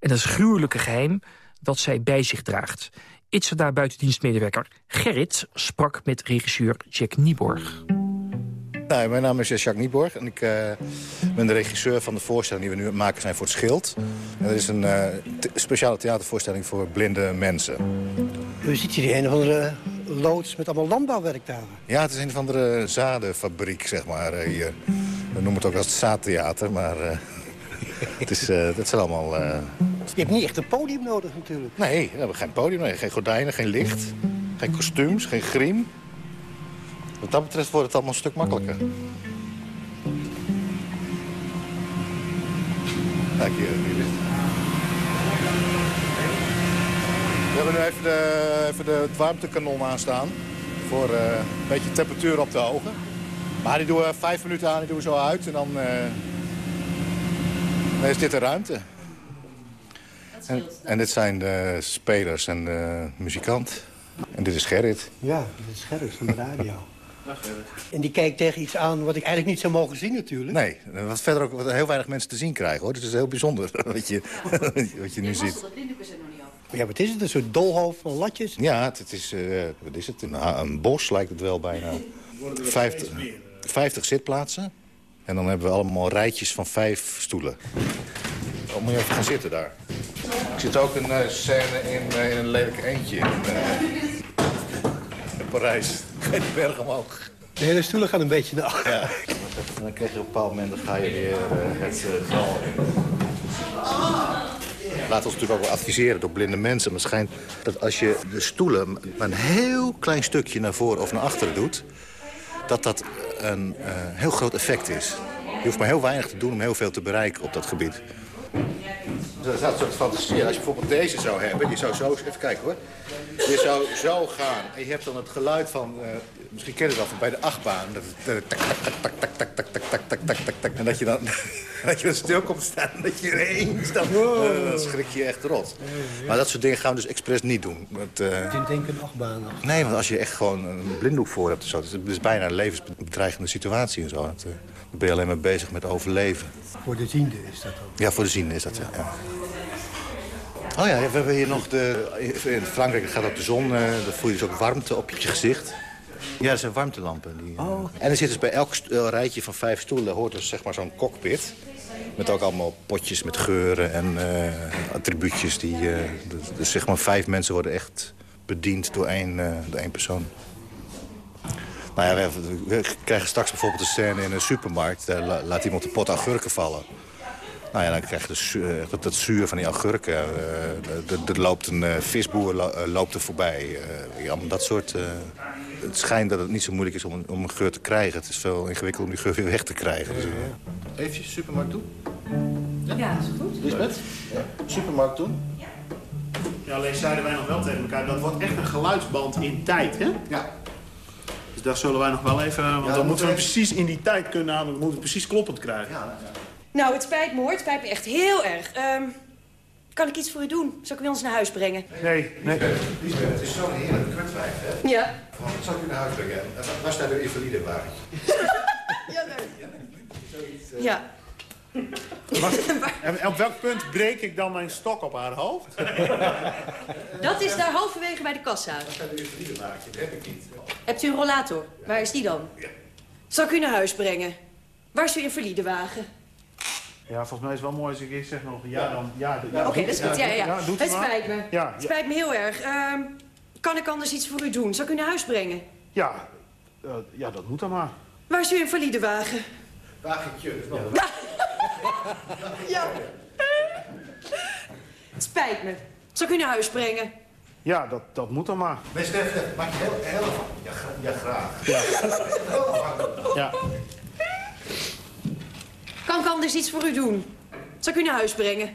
[SPEAKER 25] En het gruwelijke geheim dat zij bij zich draagt. Itzerda buitendienstmedewerker Gerrit sprak met regisseur Jack Nieborg.
[SPEAKER 27] Nou, mijn naam is Jacques Nieborg en ik uh, ben de regisseur van de voorstelling die we nu maken zijn voor het Schild. En dat is een uh, speciale theatervoorstelling voor blinde mensen.
[SPEAKER 28] U ziet hier een of andere loods met allemaal landbouwwerktuigen.
[SPEAKER 27] Ja, het is een of andere zadenfabriek, zeg maar, uh, hier. We noemen het ook als het zaadtheater, maar het, is, het zijn allemaal...
[SPEAKER 28] Je hebt niet echt een podium nodig natuurlijk.
[SPEAKER 27] Nee, we hebben geen podium, nee, geen gordijnen, geen licht, geen kostuums, geen griem. Wat dat betreft wordt het allemaal een stuk makkelijker. Kijk hier, hier ligt. We hebben nu even, de, even de, het warmtekanon aanstaan. Voor uh, een beetje temperatuur op de ogen. Maar die doen we vijf minuten aan, die doen we zo uit. En dan, uh, dan is dit de ruimte. En, en, dit zijn de spelers en de muzikant. En dit is Gerrit.
[SPEAKER 28] Ja, dit is Gerrit van de radio. En die kijkt tegen iets aan wat ik eigenlijk niet zou mogen zien natuurlijk.
[SPEAKER 27] Nee, wat verder ook wat heel weinig mensen te zien krijgen hoor. Dus het is heel bijzonder wat je, wat je nu ziet.
[SPEAKER 28] Ja, wat is het? Een soort dolhoofd van latjes?
[SPEAKER 27] Ja, het, is, uh, wat is het? Een, een, bos lijkt het wel bijna. 50, 50 zitplaatsen. En dan hebben we allemaal rijtjes van vijf stoelen. Oh, moet je even gaan zitten daar. Ik zit ook een uh, scène in, uh, in een lelijk eentje in, in Parijs. Geen berg omhoog.
[SPEAKER 28] De hele stoelen gaan een beetje naar
[SPEAKER 27] Ja. En dan krijg je op een bepaald moment, dan ga je weer uh, het gal in. Laat ons natuurlijk ook wel adviseren door blinde mensen. Maar het schijnt dat als je de stoelen maar een heel klein stukje naar voren of naar achteren doet... dat dat een uh, heel groot effect is. Je hoeft maar heel weinig te doen om heel veel te bereiken op dat gebied. Dus dat is een soort fantasie. Als je bijvoorbeeld deze zou hebben, je zou zo... Even kijken hoor. Je zou zo gaan en je hebt dan het geluid van... Uh, misschien ken je het wel van bij de achtbaan. Dat het tak, tak, tak, tak, tak, tak, tak, tak, tak, tak, tak. En dat je dan, dat je dan stil komt staan en dat je staat. Uh, dan schrik je echt rot. Maar dat soort dingen gaan we dus expres niet doen. Dat, uh...
[SPEAKER 28] Ik denk een achtbaan.
[SPEAKER 27] Nee, want als je echt gewoon een blinddoek voor hebt... Zo, dat is bijna een levensbedreigende situatie en zo. Dat, dan ben je alleen maar bezig met overleven.
[SPEAKER 28] Voor de ziende is dat ook?
[SPEAKER 27] Ja, voor de ziende is dat, ja. ja. Oh ja, we hebben hier nog de... In Frankrijk gaat op de zon, uh, dan voel je dus ook warmte op je gezicht. Ja, dat zijn warmtelampen. Die, uh... oh. En er zit dus bij elk rijtje van vijf stoelen... hoort dus zeg maar zo'n cockpit. Met ook allemaal potjes met geuren en uh, attribuutjes. Die, dus, dus zeg maar vijf mensen worden echt bediend door één, door één persoon. Nou ja, we, we, krijgen straks bijvoorbeeld een scène in een supermarkt. Daar laat iemand een pot augurken vallen. Nou ja, dan krijg je de, dat, dat zuur van die augurken. Uh, er loopt een uh, visboer lo, loopt er voorbij. ja, dat soort... het schijnt dat het niet zo moeilijk is om, om een geur te krijgen. Het is veel ingewikkeld om die geur weer weg te krijgen. Dus, Even supermarkt doen?
[SPEAKER 29] Ja, ja dat is goed.
[SPEAKER 27] Lisbeth? Ja. Supermarkt doen?
[SPEAKER 29] Ja.
[SPEAKER 30] Ja, alleen zeiden wij nog wel tegen elkaar... dat wordt echt een geluidsband in tijd, hè?
[SPEAKER 27] Ja.
[SPEAKER 30] Dus daar zullen wij nog wel even... Want ja, dan moeten we precies in die tijd kunnen aan. Dan moeten we precies kloppend krijgen.
[SPEAKER 27] Ja, ja.
[SPEAKER 29] Nou, het spijt me hoor. Het spijt me echt heel erg. Um, kan ik iets voor u doen? Zal ik u ons naar huis brengen?
[SPEAKER 30] Nee, nee.
[SPEAKER 27] Lisbeth, het is zo'n heerlijk kwartwijf, hè?
[SPEAKER 29] Ja.
[SPEAKER 27] Zal ik u naar huis brengen? Waar staat uw invalide wagentje?
[SPEAKER 29] ja, leuk. Zoiets, uh... Ja.
[SPEAKER 30] en op welk punt breek ik dan mijn stok op haar hoofd?
[SPEAKER 29] Dat is daar halverwege bij de kassa.
[SPEAKER 27] Waar staat uw invalide wagentje? Dat heb ik niet.
[SPEAKER 29] Hebt u een rollator? Waar is die dan?
[SPEAKER 27] Ja.
[SPEAKER 29] Zal ik u naar huis brengen? Waar is uw invalide wagen?
[SPEAKER 30] Ja, volgens mij is het wel mooi als ik eerst zeg nog ja, dan ja.
[SPEAKER 29] ja Oké, okay, dat is goed. Ja, ja. ja.
[SPEAKER 30] het
[SPEAKER 29] het spijt me.
[SPEAKER 30] Ja,
[SPEAKER 29] het spijt me heel erg. Uh, kan ik anders iets voor u doen? Zal ik u naar huis brengen?
[SPEAKER 30] Ja, uh, ja dat moet dan maar.
[SPEAKER 29] Waar is uw invalide wagen?
[SPEAKER 27] Wagentje.
[SPEAKER 29] Ja. ja. Het spijt me. Zal ik u naar huis brengen?
[SPEAKER 30] Ja, dat, dat moet dan maar.
[SPEAKER 27] Meneer Steffen, maak je heel, heel van. Ja, ja, graag.
[SPEAKER 30] Ja. ja.
[SPEAKER 29] Kan ik anders iets voor u doen? Zal ik u naar huis brengen?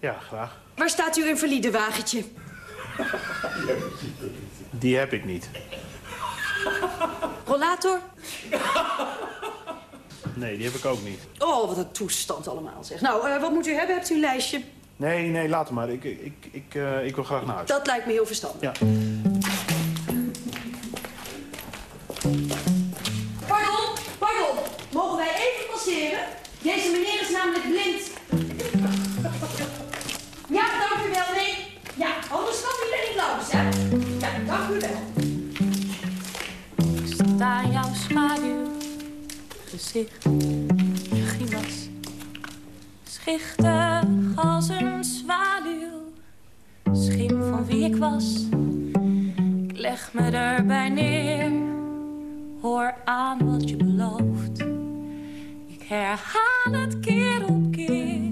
[SPEAKER 30] Ja, graag.
[SPEAKER 29] Waar staat uw invalide wagentje?
[SPEAKER 30] Die heb ik niet.
[SPEAKER 29] Rollator?
[SPEAKER 30] Nee, die heb ik ook niet.
[SPEAKER 29] Oh, wat een toestand allemaal, zeg. Nou, uh, wat moet u hebben? Hebt u een lijstje?
[SPEAKER 30] Nee, nee, laat maar. Ik, ik, ik, uh, ik wil graag naar huis.
[SPEAKER 29] Dat lijkt me heel verstandig.
[SPEAKER 30] Ja.
[SPEAKER 31] Schichtig als een zwaluw, schim van wie ik was. Ik leg me erbij neer, hoor aan wat je belooft. Ik herhaal het keer op keer.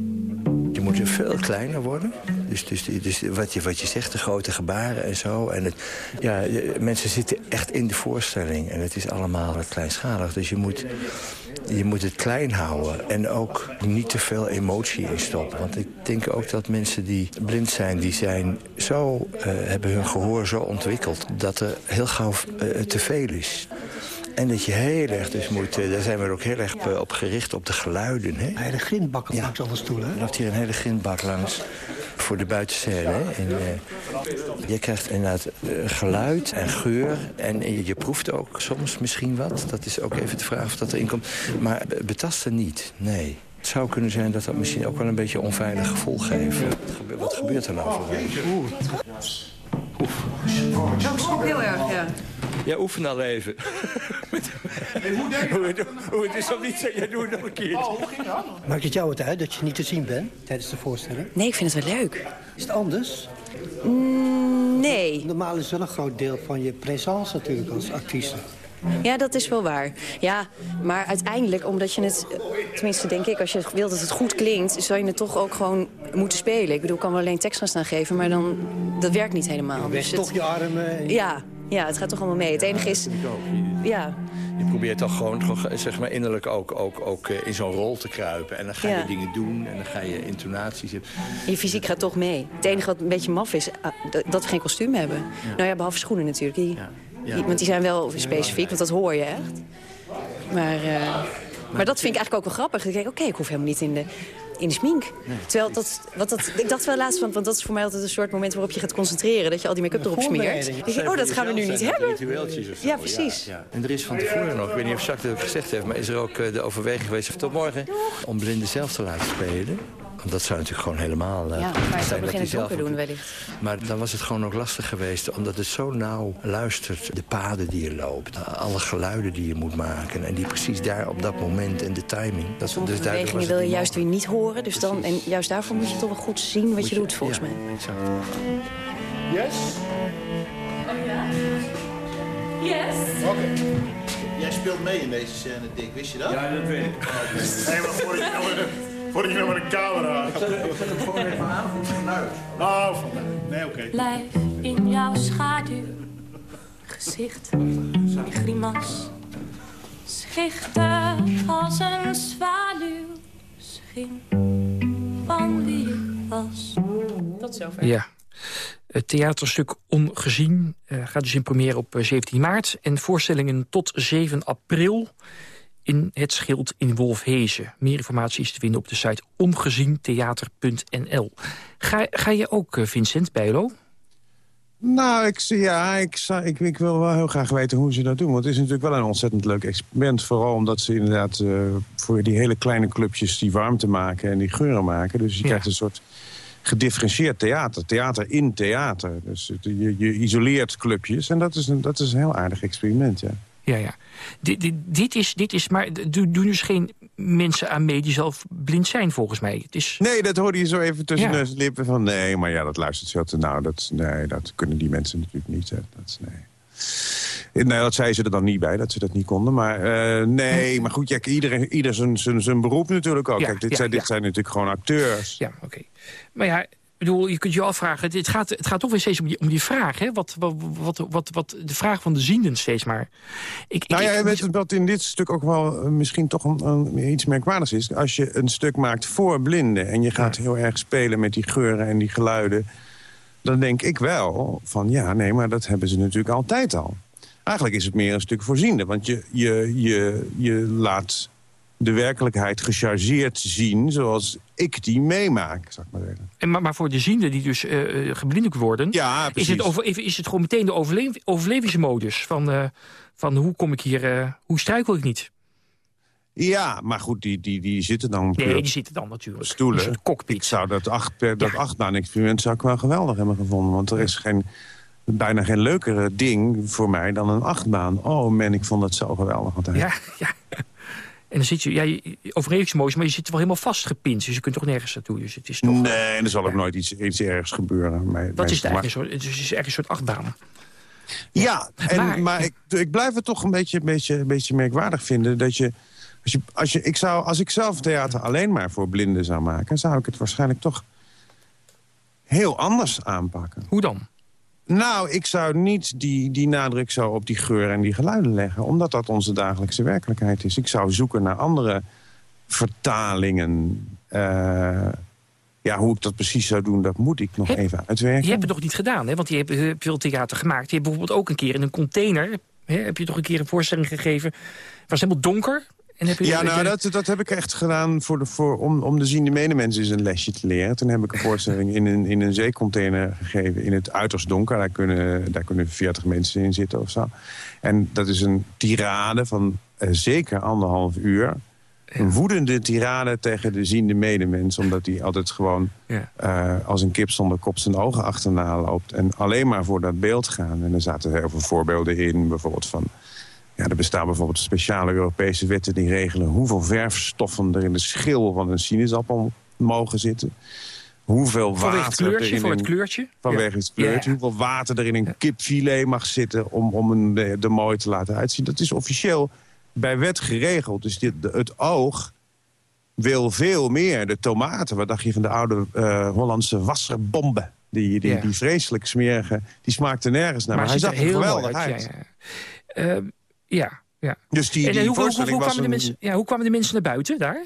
[SPEAKER 32] Je moet veel kleiner worden. Dus, dus, dus wat, je, wat je zegt, de grote gebaren en zo. En het, ja, mensen zitten echt in de voorstelling. En het is allemaal wat kleinschalig. Dus je moet, je moet het klein houden. En ook niet te veel emotie in stoppen. Want ik denk ook dat mensen die blind zijn... die zijn zo, eh, hebben hun gehoor zo ontwikkeld... dat er heel gauw eh, te veel is. En dat je heel erg dus moet... eh, daar zijn we ook heel erg op gericht, op de geluiden. Hè?
[SPEAKER 28] Hele grindbakken langs alle stoelen.
[SPEAKER 32] Er loopt hier een hele grindbak langs voor de buitenscène. Hè? En, eh, je krijgt inderdaad eh, geluid en geur. En je, je proeft ook soms misschien wat. Dat is ook even de vraag of dat erin komt. Maar eh, betasten niet, nee. Het zou kunnen zijn dat dat misschien ook wel een beetje een onveilig gevoel geeft. Wat gebe- Wat gebeurt er nou voor mij?
[SPEAKER 14] Ook heel erg, ja.
[SPEAKER 32] Ja, oefen al even. hoe, het, hoe het is of niet, zeg, jij doet het nog een keer.
[SPEAKER 28] Maakt het jou het uit dat je niet te zien bent tijdens de voorstelling?
[SPEAKER 33] Nee, ik vind het wel leuk.
[SPEAKER 28] Is het anders?
[SPEAKER 33] nee.
[SPEAKER 28] Normaal is het wel een groot deel van je présence natuurlijk als actrice.
[SPEAKER 33] Ja, dat is wel waar. Ja, maar uiteindelijk, omdat je het... Tenminste, denk ik, als je wilt dat het goed klinkt... zou je het toch ook gewoon moeten spelen. Ik bedoel, ik kan wel alleen tekst gaan staan geven... maar dan, dat werkt niet helemaal.
[SPEAKER 28] Wees
[SPEAKER 33] Dus het-
[SPEAKER 28] toch je armen. en-
[SPEAKER 33] Ja, ja, het gaat toch allemaal mee. Het enige is... Ja,
[SPEAKER 32] Je probeert toch gewoon zeg maar, innerlijk ook, ook, ook eh, in zo'n rol te kruipen. En dan ga je
[SPEAKER 33] Ja.
[SPEAKER 32] dingen doen en dan ga je intonaties...
[SPEAKER 33] je fysiek gaat toch mee. Het enige wat een beetje maf is, ah, dat- we geen kostuum hebben. Nou ja, behalve schoenen natuurlijk. Die,
[SPEAKER 32] Ja.
[SPEAKER 33] die- want die zijn wel specifiek, want dat hoor je echt. Maar, eh, maar dat vind ik eigenlijk ook wel grappig. Ik denk, oké, ik hoef helemaal niet in de, in de smink. Terwijl dat, wat dat, ik dacht wel laatst, want, want dat is voor mij altijd een soort moment waarop je gaat concentreren. Dat je al die make-up erop smeert. Ik denk, oh, dat gaan we nu niet hebben. Ja, precies.
[SPEAKER 32] Ja, En er is van tevoren nog, ik weet niet of Jacques dat ook gezegd heeft... maar is er ook eh, de overweging geweest of tot morgen... om blinden zelf te laten spelen. Want dat zou natuurlijk gewoon helemaal... eh,
[SPEAKER 33] Ja, maar het het
[SPEAKER 32] zelf
[SPEAKER 33] donker doen wellicht.
[SPEAKER 32] Maar dan was het gewoon ook lastig geweest, omdat het zo nauw luistert. De paden die je loopt, alle geluiden die je moet maken... en die precies daar op dat moment en de timing. Dat,
[SPEAKER 33] Sommige
[SPEAKER 32] dus
[SPEAKER 33] bewegingen wil je juist weer niet horen. Dus dan, en juist daarvoor moet je toch wel goed zien wat
[SPEAKER 32] Moet
[SPEAKER 33] je
[SPEAKER 32] je-
[SPEAKER 33] doet, volgens
[SPEAKER 32] ja,
[SPEAKER 33] mij.
[SPEAKER 32] exact.
[SPEAKER 30] Yes?
[SPEAKER 31] Oh ja? Yes.
[SPEAKER 27] Oké. Jij speelt mee in deze scène, Dick. Wist je dat?
[SPEAKER 30] Ja, dat weet ik. Nee, maar voor je voor je nou met een camera... Ik
[SPEAKER 32] zet hem gewoon even aan voor het geluid.
[SPEAKER 30] Oh, vandaar. Nee, oké.
[SPEAKER 31] Blijf in jouw schaduw. Gezicht, die grimas. Schichtig als een zwaluw. Schim van wie ik was.
[SPEAKER 33] Tot zover.
[SPEAKER 25] Ja. Het theaterstuk Ongezien eh, gaat dus in première op eh, 17 maart... en voorstellingen tot 7 april in Het Schild in Wolfhezen. Meer informatie is te vinden op de site ongezientheater.nl. Ga, ga je ook, eh, Vincent Bijlo?
[SPEAKER 26] Nou, ik, ja, ik, ik, ik wil wel heel graag weten hoe ze dat doen. Want het is natuurlijk wel een ontzettend leuk experiment. Vooral omdat ze inderdaad eh, voor die hele kleine clubjes die warmte maken en die geuren maken. Dus je krijgt een soort gedifferentieerd theater. Theater in theater. Dus je, je isoleert clubjes. En dat is een, dat is een heel aardig experiment, ja.
[SPEAKER 25] Ja, ja. Dit, dit, dit, is, dit is maar... Doen dus geen mensen aan mee die zelf blind zijn, volgens mij. Het is...
[SPEAKER 26] Nee, dat hoorde je zo even tussen
[SPEAKER 25] Ja.
[SPEAKER 26] en lippen van... nee, maar ja, dat luistert veel te nauw. Dat, nee, dat kunnen die mensen natuurlijk niet. Hè. Dat, is- nee. Nee, dat zei ze er dan niet bij, dat ze dat niet konden. Maar eh, nee, maar goed, ja, iedereen, ieder zijn, zijn, zijn beroep natuurlijk ook.
[SPEAKER 25] Ja,
[SPEAKER 26] Kijk, dit,
[SPEAKER 25] ja,
[SPEAKER 26] zijn, dit zijn natuurlijk gewoon acteurs.
[SPEAKER 25] Ja, oké. Maar ja, bedoel, je kunt je afvragen... Het gaat, het gaat toch weer steeds om die, om die vraag, hè? Wat, wat, wat, wat, wat, de vraag van de zienden steeds maar. Ik,
[SPEAKER 26] Nou
[SPEAKER 25] ik,
[SPEAKER 26] ja,
[SPEAKER 25] ik-
[SPEAKER 26] weet wat in dit stuk ook wel eh, misschien toch een, een- iets merkwaardigs is? Als je een stuk maakt voor blinden... en je gaat heel erg spelen met die geuren en die geluiden... dan denk ik wel van ja, nee, maar dat hebben ze natuurlijk altijd al. Eigenlijk is het meer een stuk voorziende. Want je, je, je, je laat de werkelijkheid gechargeerd zien zoals ik die meemaak, zou ik maar zeggen.
[SPEAKER 25] En maar, maar voor de zienden die dus uh, geblinddoekt worden...
[SPEAKER 26] Ja,
[SPEAKER 25] is, het over, is het gewoon meteen de overlevingsmodus. Van, uh, van hoe kom ik hier, uh, hoe struikel ik niet?
[SPEAKER 26] Ja, maar goed, die, die, die zitten dan...
[SPEAKER 25] Nee, die zitten dan natuurlijk.
[SPEAKER 26] Stoelen.
[SPEAKER 25] Een cockpit.
[SPEAKER 26] Ik zou dat, acht, dat ja. achtbaan-experiment zou ik wel geweldig hebben gevonden. Want er is geen, bijna geen leukere ding voor mij dan een achtbaan. Oh man, ik vond dat zo geweldig altijd.
[SPEAKER 25] Ja, ja. En dan zit je, ja, overlevingsmodus, maar je zit wel helemaal vastgepint. Dus je kunt toch nergens naartoe. Dus het is toch...
[SPEAKER 26] Nee, er zal ook nooit iets, iets ergs gebeuren.
[SPEAKER 25] Dat is eigenlijk een soort, het is eigenlijk een soort achtbaan.
[SPEAKER 26] Ja, en, maar, maar ik, ik blijf het toch een beetje, een, beetje, een beetje merkwaardig vinden... dat je als, je, als, je, ik zou, als ik zelf theater alleen maar voor blinden zou maken... zou ik het waarschijnlijk toch heel anders aanpakken.
[SPEAKER 25] Hoe dan?
[SPEAKER 26] Nou, ik zou niet die, die nadruk zo op die geur en die geluiden leggen... omdat dat onze dagelijkse werkelijkheid is. Ik zou zoeken naar andere vertalingen. Uh, ja, hoe ik dat precies zou doen, dat moet ik nog
[SPEAKER 25] heb,
[SPEAKER 26] even uitwerken.
[SPEAKER 25] Je hebt het nog niet gedaan, hè? want je hebt veel theater gemaakt. Je hebt bijvoorbeeld ook een keer in een container... Hè, heb je toch een keer een voorstelling gegeven... Het was helemaal donker, en heb je
[SPEAKER 26] ja, nou, dat, dat heb ik echt gedaan voor de, voor, om, om de ziende medemensen eens een lesje te leren. Toen heb ik een voorstelling in een, in een zeecontainer gegeven in het uiterst donker. Daar kunnen, daar kunnen 40 mensen in zitten of zo. En dat is een tirade van uh, zeker anderhalf uur. Een woedende tirade tegen de ziende medemens. Omdat die altijd gewoon
[SPEAKER 25] ja.
[SPEAKER 26] uh, als een kip zonder kop zijn ogen achterna loopt. En alleen maar voor dat beeld gaan. En er zaten heel veel voorbeelden in. Bijvoorbeeld van ja, er bestaan bijvoorbeeld speciale Europese wetten die regelen... hoeveel verfstoffen er in de schil van een sinaasappel mogen zitten. Hoeveel
[SPEAKER 25] Vanwege
[SPEAKER 26] water
[SPEAKER 25] het kleurtje,
[SPEAKER 26] er in
[SPEAKER 25] voor
[SPEAKER 26] een,
[SPEAKER 25] het kleurtje?
[SPEAKER 26] Vanwege het kleurtje.
[SPEAKER 25] Ja.
[SPEAKER 26] Hoeveel water er in een kipfilet mag zitten om, om een, de, de mooi te laten uitzien. Dat is officieel bij wet geregeld. Dus dit, de- het oog wil veel meer. De tomaten, wat dacht je van de oude eh, Hollandse wasserbomben? Die, die,
[SPEAKER 25] Ja.
[SPEAKER 26] die vreselijk smerige, die smaakte nergens naar. Maar, hij
[SPEAKER 25] het
[SPEAKER 26] zag er
[SPEAKER 25] heel
[SPEAKER 26] geweldig uit.
[SPEAKER 25] uit. Ja, ja.
[SPEAKER 26] Dus die,
[SPEAKER 25] en eh,
[SPEAKER 26] die
[SPEAKER 25] hoe, hoe, kwamen de mensen, ja, hoe kwamen de mensen naar buiten daar?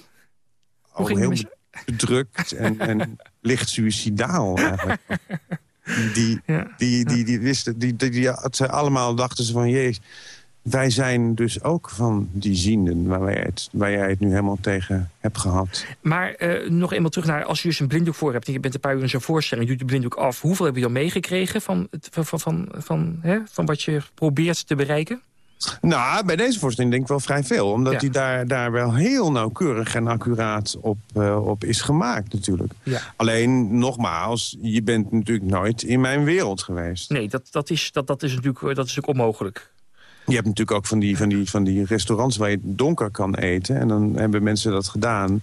[SPEAKER 25] Hoe
[SPEAKER 26] Oh, heel
[SPEAKER 25] mensen...
[SPEAKER 26] bedrukt en, en licht suicidaal eigenlijk. Die, die, die, die wisten, die, die, die, had ze allemaal dachten ze van, jezus, wij zijn dus ook van die zienden waar, wij het, waar jij het nu helemaal tegen hebt gehad.
[SPEAKER 25] Maar eh, nog eenmaal terug naar, als je dus een blinddoek voor hebt... en je bent een paar uur in zo'n voorstelling, je doet de blinddoek af... hoeveel heb je dan meegekregen van, van, van, van, hè, van wat je probeert te bereiken?
[SPEAKER 26] Nou, bij deze voorstelling denk ik wel vrij veel. Omdat
[SPEAKER 25] Ja.
[SPEAKER 26] die daar, daar wel heel nauwkeurig en accuraat op, eh, op is gemaakt natuurlijk.
[SPEAKER 25] Ja.
[SPEAKER 26] Alleen, nogmaals, je bent natuurlijk nooit in mijn wereld geweest.
[SPEAKER 25] Nee, dat, dat, is, dat, dat, is natuurlijk, dat is natuurlijk onmogelijk.
[SPEAKER 26] Je hebt natuurlijk ook van die, van, die, van die restaurants waar je donker kan eten. En dan hebben mensen dat gedaan.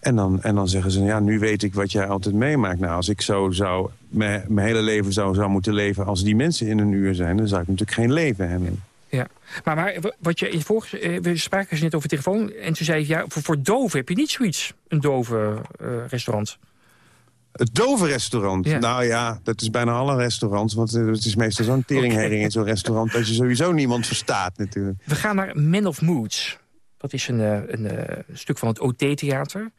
[SPEAKER 26] En dan, en dan zeggen ze, ja, nu weet ik wat jij altijd meemaakt. Nou, als ik zo zou, mijn, mijn hele leven zou, zou moeten leven als die mensen in een uur zijn... dan zou ik natuurlijk geen leven hebben.
[SPEAKER 25] Ja. Maar, maar wat je in vorige, eh, we spraken ze net over telefoon... en toen zei je, ja, voor, voor doven heb je niet zoiets, een dove eh, restaurant.
[SPEAKER 26] Het dove restaurant. Nou ja, dat is bijna alle restaurants. Want eh, het is meestal zo'n teringherring in zo'n restaurant... dat je sowieso niemand verstaat natuurlijk.
[SPEAKER 25] We gaan naar Man of Moods. Dat is een, een, stuk van het OT-theater.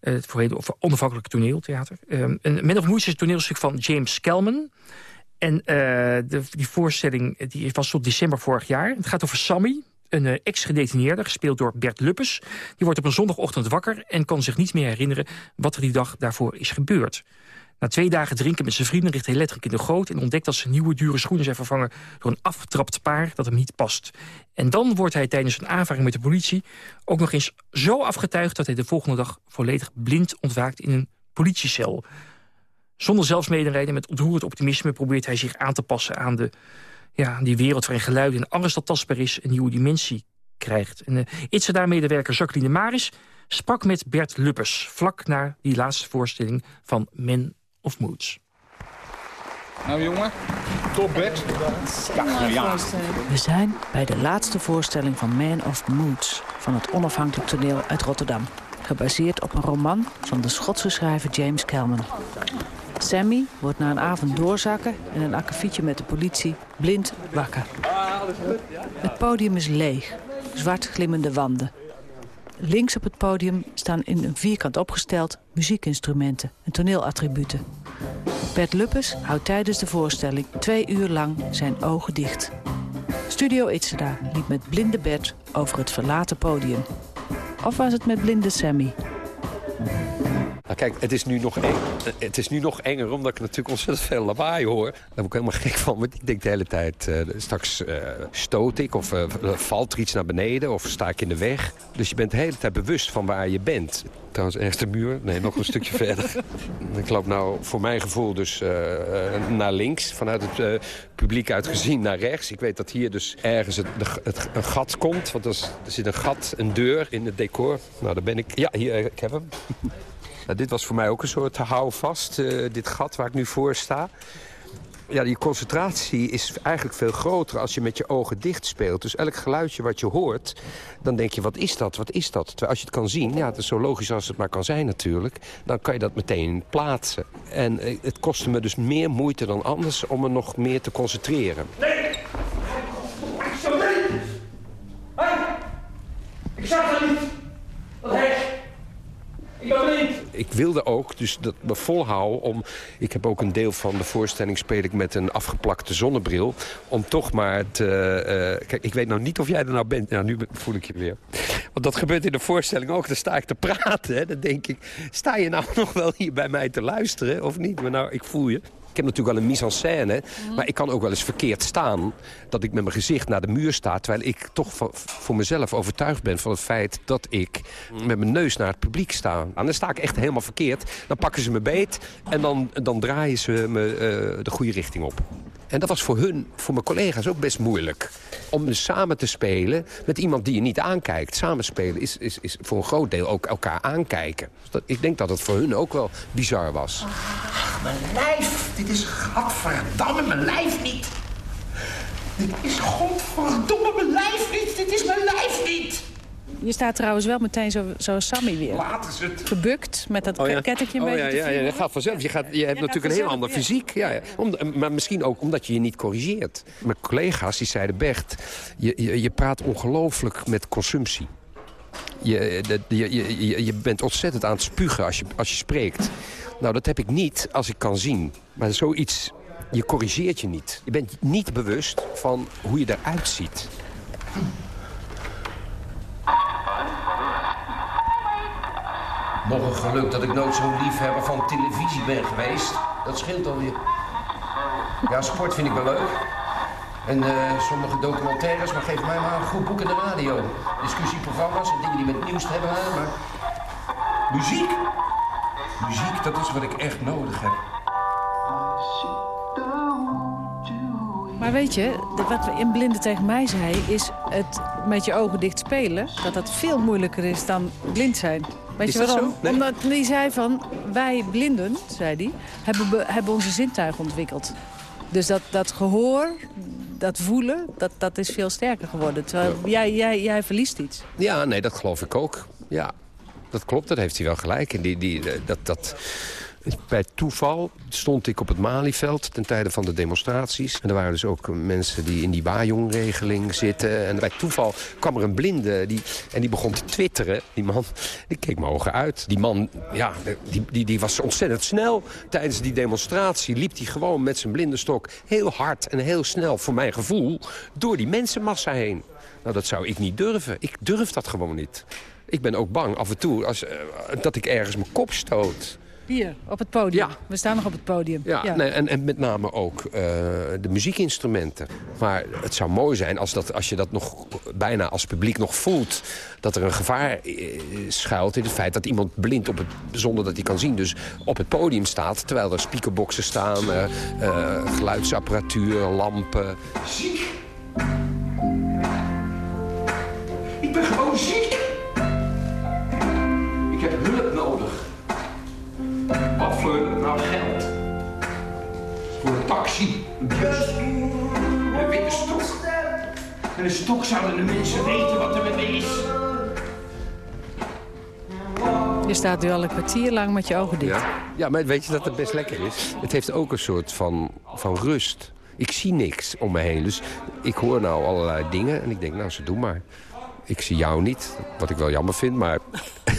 [SPEAKER 25] Het voorheen of onafhankelijk toneeltheater. Ehm, een Man of Moods is een toneelstuk van James Kelman. En eh, de, die voorstelling die was tot december vorig jaar. Het gaat over Sammy, een eh, ex-gedetineerde, gespeeld door Bert Luppes. Die wordt op een zondagochtend wakker en kan zich niet meer herinneren... wat er die dag daarvoor is gebeurd. Na twee dagen drinken met zijn vrienden richt hij letterlijk in de goot... en ontdekt dat zijn nieuwe dure schoenen zijn vervangen... door een afgetrapt paar dat hem niet past. En dan wordt hij tijdens een aanvaring met de politie... ook nog eens zo afgetuigd dat hij de volgende dag... volledig blind ontwaakt in een politiecel. Zonder zelfsmedelijden met ontroerend optimisme... probeert hij zich aan te passen aan de, ja, die wereld... waarin geluid en alles dat tastbaar is een nieuwe dimensie krijgt. En uh, Itzada-medewerker Jacqueline Maris sprak met Bert Luppers... vlak na die laatste voorstelling van Men of Moods.
[SPEAKER 34] Nou jongen, top. Ja, nou ja.
[SPEAKER 35] We zijn bij de laatste voorstelling van Man of Moods... van het onafhankelijk toneel uit Rotterdam. Gebaseerd op een roman van de Schotse schrijver James Kelman. Sammy wordt na een avond doorzakken en een akkefietje met de politie blind wakker. Het podium is leeg, zwart glimmende wanden. Links op het podium staan in een vierkant opgesteld muziekinstrumenten en toneelattributen. Bert Luppes houdt tijdens de voorstelling twee uur lang zijn ogen dicht. Studio Itzeda liep met blinde Bert over het verlaten podium. Of was het met blinde Sammy?
[SPEAKER 36] Nou kijk, het is, nu nog eng, het is nu nog enger omdat ik natuurlijk ontzettend veel lawaai hoor. Daar word ik helemaal gek van. Want ik denk de hele tijd, uh, straks uh, stoot ik of uh, valt er iets naar beneden of sta ik in de weg. Dus je bent de hele tijd bewust van waar je bent. Trouwens, ergens de muur. Nee, nog een stukje verder. Ik loop nou voor mijn gevoel dus naar links. Vanuit het publiek uitgezien naar rechts. Ik weet dat hier dus ergens het, het, een gat komt. Want er, er zit een gat, een deur in het decor. Nou, daar ben ik. Ja, hier, ik heb hem. Nou, dit was voor mij ook een soort houvast, uh, dit gat waar ik nu voor sta. Ja, die concentratie is eigenlijk veel groter als je met je ogen dicht speelt. Dus elk geluidje wat je hoort, dan denk je, wat is dat, wat is dat? Terwijl als je het kan zien, ja, het is zo logisch als het maar kan zijn natuurlijk... dan kan je dat meteen plaatsen. En eh, het kostte me dus meer moeite dan anders om me nog meer te concentreren.
[SPEAKER 37] Ik sta niet! Hey! Ik zag er niet! Dat hek! Ik ben blind!
[SPEAKER 36] ik wilde ook dus dat me volhouden om... Ik heb ook een deel van de voorstelling speel ik met een afgeplakte zonnebril. Om toch maar te... Uh, kijk, ik weet nou niet of jij er nou bent. Nou, nu voel ik je weer. Want dat gebeurt in de voorstelling ook. Dan sta ik te praten. Hè. Dan denk ik, sta je nou nog wel hier bij mij te luisteren of niet? Maar nou, ik voel je. Ik heb natuurlijk wel een mise en scène, maar ik kan ook wel eens verkeerd staan. Dat ik met mijn gezicht naar de muur sta, terwijl ik toch voor mezelf overtuigd ben van het feit dat ik met mijn neus naar het publiek sta. En dan sta ik echt helemaal verkeerd. Dan pakken ze me beet en dan, dan draaien ze me uh, de goede richting op. En dat was voor hun, voor mijn collega's ook best moeilijk. Om samen te spelen met iemand die je niet aankijkt. Samenspelen is, is, is voor een groot deel ook elkaar aankijken. Dus ik denk dat het voor hun ook wel bizar was.
[SPEAKER 37] Ach, mijn lijf. Dit is godverdamme mijn lijf niet. Dit is godverdomme mijn lijf niet. Dit is mijn lijf niet.
[SPEAKER 35] Je staat trouwens wel meteen zo, zo Sammy weer.
[SPEAKER 37] Laat is het.
[SPEAKER 35] Gebukt, met dat oh, ja. kettertje een
[SPEAKER 36] oh,
[SPEAKER 35] beetje
[SPEAKER 36] ja, ja, ja, dat gaat vanzelf. Je, gaat, je hebt natuurlijk een heel ander fysiek. Ja, ja. Om, maar misschien ook omdat je je niet corrigeert. Mijn collega's die zeiden, Bert, je, je, je praat ongelooflijk met consumptie. Je, je, je, je bent ontzettend aan het spugen als je, als je spreekt. Nou, dat heb ik niet als ik kan zien. Maar zoiets, je corrigeert je niet. Je bent niet bewust van hoe je eruit ziet.
[SPEAKER 37] Nog een geluk dat ik nooit zo'n liefhebber van televisie ben geweest. Dat scheelt alweer. Ja, sport vind ik wel leuk. En uh, sommige documentaires, maar geef mij maar een goed boek in de radio. Discussieprogramma's en dingen die met nieuws te hebben. Maar muziek, muziek, dat is wat ik echt nodig heb.
[SPEAKER 35] Maar weet je, wat we in Blinde tegen mij zei... is het met je ogen dicht spelen... dat dat veel moeilijker is dan blind zijn. Weet je waarom? Omdat die zei van, wij blinden, zei die, hebben, hebben onze zintuigen ontwikkeld. Dus dat, dat gehoor, dat voelen, dat, dat is veel sterker geworden. Terwijl jij, jij, jij verliest iets.
[SPEAKER 36] Ja, nee, dat geloof ik ook. Ja, dat klopt, dat heeft hij wel gelijk. En die, die, dat, dat, bij toeval stond ik op het Malieveld ten tijde van de demonstraties. En er waren dus ook mensen die in die Wajong-regeling zitten. En bij toeval kwam er een blinde die, en die begon te twitteren. Die man, die keek mijn ogen uit. Die man, ja, die, die, die was ontzettend snel. Tijdens die demonstratie liep hij gewoon met zijn blinde stok... heel hard en heel snel, voor mijn gevoel, door die mensenmassa heen. Nou, dat zou ik niet durven. Ik durf dat gewoon niet. Ik ben ook bang af en toe als, uh, dat ik ergens mijn kop stoot.
[SPEAKER 35] Hier, op het podium. Ja. We staan nog op het podium.
[SPEAKER 36] Ja, Nee, en, en met name ook uh, de muziekinstrumenten. Maar het zou mooi zijn als, dat, als je dat nog bijna als publiek nog voelt... dat er een gevaar eh, schuilt in het feit dat iemand blind, op het, zonder dat hij kan zien... dus op het podium staat, terwijl er speakerboxen staan... Uh, uh, geluidsapparatuur, lampen.
[SPEAKER 37] Ziek! Ik ben gewoon ziek! Ik heb hulp nodig. Wat voor nou geld? Voor een taxi, een bus, een witte stok. En een stok zouden de mensen weten wat er met me is.
[SPEAKER 35] Je staat nu al een kwartier lang met je ogen dicht.
[SPEAKER 36] Ja, ja maar weet je dat het best lekker is? Het heeft ook een soort van, van rust. Ik zie niks om me heen. Dus ik hoor nou allerlei dingen en ik denk, nou, ze doen maar. Ik zie jou niet, wat ik wel jammer vind, maar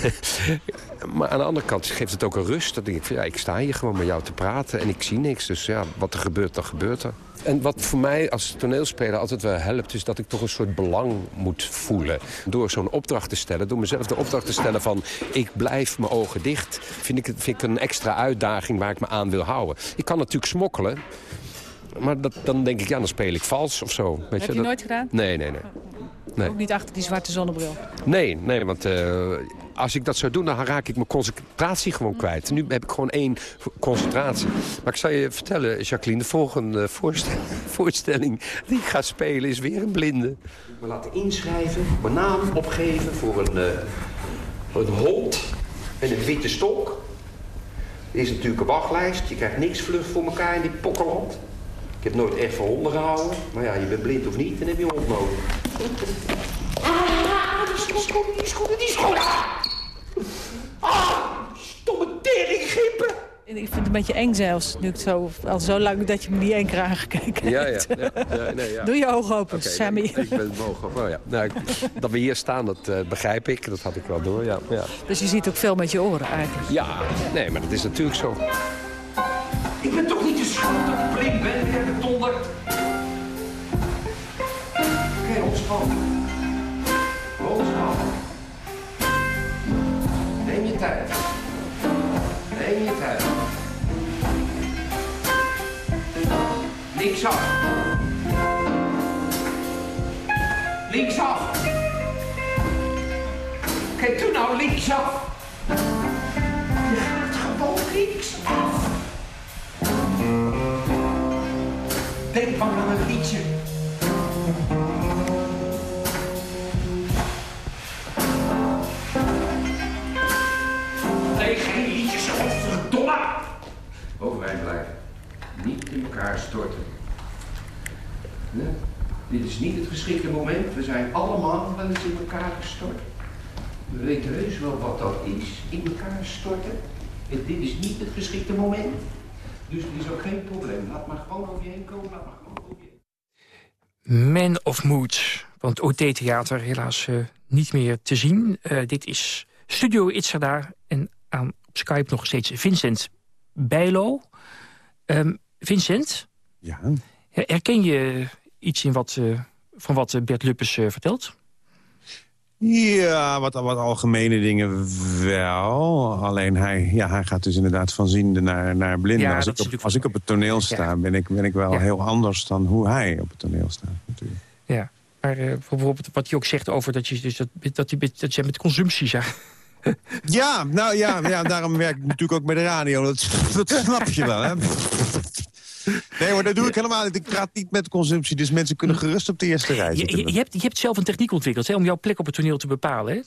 [SPEAKER 36] maar aan de andere kant geeft het ook een rust. Dan denk ik, van, ja, ik sta hier gewoon met jou te praten en ik zie niks. Dus ja, wat er gebeurt, dan gebeurt er. En wat voor mij als toneelspeler altijd wel helpt... is dat ik toch een soort belang moet voelen. Door zo'n opdracht te stellen, door mezelf de opdracht te stellen van... ik blijf mijn ogen dicht, vind ik, vind ik een extra uitdaging waar ik me aan wil houden. Ik kan natuurlijk smokkelen, maar dat, dan denk ik, ja, dan speel ik vals of zo. Weet
[SPEAKER 35] Heb je
[SPEAKER 36] dat-
[SPEAKER 35] nooit gedaan?
[SPEAKER 36] Nee, nee, nee. Nee.
[SPEAKER 35] Ook niet achter die zwarte zonnebril.
[SPEAKER 36] Nee, nee, want eh, als ik dat zou doen, dan raak ik mijn concentratie gewoon kwijt. Nu heb ik gewoon één concentratie. Maar ik zal je vertellen, Jacqueline, de volgende voorstel- voorstelling die ik ga spelen is weer een blinde. Me laten inschrijven, mijn naam opgeven voor een, eh, voor een hond en een witte stok. Er is natuurlijk een wachtlijst. Je krijgt niks vlug voor elkaar in dit pokkenland. Ik heb nooit echt van honden gehouden. Maar ja, je bent blind of niet, dan heb je hond nodig. Ah, die schoenen, die schoenen, die schoenen! Ah, stomme teringgippen!
[SPEAKER 35] Ik vind het een beetje eng zelfs, nu ik het zo, al zo lang dat je me niet één keer aangekeken
[SPEAKER 36] Ja, ja.
[SPEAKER 35] hebt.
[SPEAKER 36] ja, ja, nee, ja.
[SPEAKER 35] Doe je ogen open, Sammy.
[SPEAKER 36] Ik, ik ben het mogen. Oh, ja. nou, ik- dat we hier staan, dat eh, begrijp ik. Dat had ik wel door, ja. ja.
[SPEAKER 35] Dus je ziet ook veel met je oren eigenlijk.
[SPEAKER 36] Ja, nee, maar dat is natuurlijk zo.
[SPEAKER 37] Ik ben toch niet de schuld dat ik ben, ik heb donder. Oké, ontspan. Ontspan. Neem je tijd. Neem je tijd. Linksaf. Linksaf. Kijk, doe nou linksaf. Je gaat gewoon linksaf. Aan een liedje. Nee, geen liedjes, godverdomme! Overeind blijven. Niet in elkaar storten. Nee, dit is niet het geschikte moment. We zijn allemaal wel eens in elkaar gestort. We weten heus wel wat dat is, in elkaar storten. En dit is niet het geschikte moment. Dus er is ook geen probleem. Laat maar gewoon over je heen komen. Laat maar gewoon over je heen.
[SPEAKER 25] Man of Mood. Want OT-theater helaas eh, niet meer te zien. Eh, dit is Studio Itzerda en aan op Skype nog steeds Vincent Bijlo. Ehm, Vincent?
[SPEAKER 26] Ja?
[SPEAKER 25] Herken je iets in wat, eh, van wat Bert Luppes vertelt?
[SPEAKER 26] Ja, wat, wat algemene dingen wel. Alleen hij, ja, hij gaat dus inderdaad van ziende naar, naar blinde.
[SPEAKER 25] Ja,
[SPEAKER 26] als, ik op, als ik op het toneel sta, ben, ik, ben ik wel
[SPEAKER 25] Ja.
[SPEAKER 26] heel anders dan hoe hij op het toneel staat. Natuurlijk.
[SPEAKER 25] Ja, maar eh, bijvoorbeeld wat hij ook zegt over dat je, dus dat, dat, je, dat je met consumptie zegt.
[SPEAKER 26] Ja, nou ja, ja, daarom werk ik natuurlijk ook bij de radio. Dat, dat snap je wel, hè? Nee hoor, dat doe ik helemaal niet. Ik praat niet met consumptie, dus mensen kunnen gerust op de eerste rij
[SPEAKER 25] Je,
[SPEAKER 26] zitten.
[SPEAKER 25] je, je hebt, je hebt zelf een techniek ontwikkeld hè, om jouw plek op het toneel te bepalen. Hè?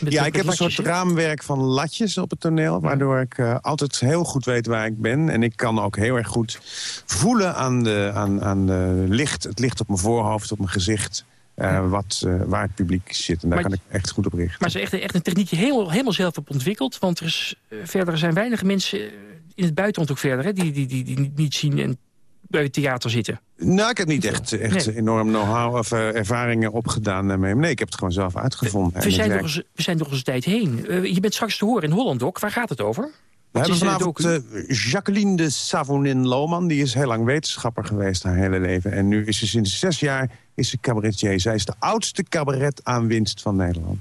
[SPEAKER 25] Met-
[SPEAKER 26] ja,
[SPEAKER 25] met
[SPEAKER 26] ik heb een soort raamwerk van latjes op het toneel... waardoor ik eh, altijd heel goed weet waar ik ben. En ik kan ook heel erg goed voelen aan, de, aan, aan de licht. Het licht op mijn voorhoofd, op mijn gezicht... eh, wat, eh, waar het publiek zit. En daar
[SPEAKER 25] Maar-
[SPEAKER 26] kan ik echt goed op richten.
[SPEAKER 25] Maar ze echt, echt een techniek die helemaal, zelf hebt ontwikkeld. Want er is, verder zijn weinig mensen in het buitenland ook verder... Hè, die, die, die, die niet zien en bij het theater zitten.
[SPEAKER 26] Nou, ik heb niet echt, echt
[SPEAKER 25] Nee.
[SPEAKER 26] enorm know-how of eh, ervaringen opgedaan daarmee. Nee, ik heb het gewoon zelf uitgevonden. En
[SPEAKER 25] We
[SPEAKER 26] het
[SPEAKER 25] zijn, nog
[SPEAKER 26] werkt.
[SPEAKER 25] eens, we zijn nog eens een tijd heen. Eh, je bent straks te horen in Holland ook. Waar gaat het over?
[SPEAKER 26] We hebben vanavond eh, Jacqueline de Savonin-Lohman. Die is heel lang wetenschapper geweest haar hele leven. En nu is ze sinds zes jaar is ze cabaretier. Zij is de oudste cabaret-aanwinst van Nederland.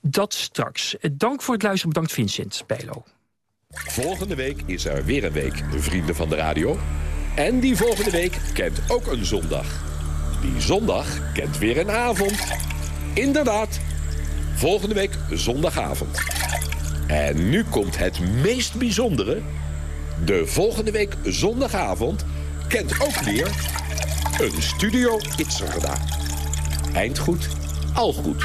[SPEAKER 25] Dat straks. Dank voor het luisteren. Bedankt Vincent Bijlo.
[SPEAKER 23] Volgende week is er weer een week Vrienden van de Radio. En die volgende week kent ook een zondag. Die zondag kent weer een avond. Inderdaad, volgende week zondagavond. En nu komt het meest bijzondere. De volgende week zondagavond kent ook weer een Studio Itzerda. Eind goed, al goed.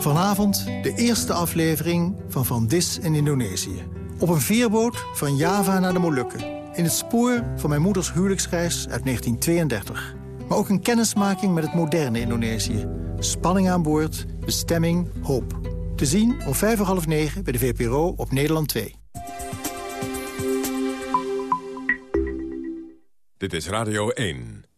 [SPEAKER 38] Vanavond de eerste aflevering van Van Dis in Indonesië. Op een veerboot van Java naar de Molukken. In het spoor van mijn moeders huwelijksreis uit 1932. Maar ook een kennismaking met het moderne Indonesië. Spanning aan boord, bestemming, hoop. Te zien om vijf uur half negen bij de VPRO op Nederland 2.
[SPEAKER 6] Dit is Radio 1.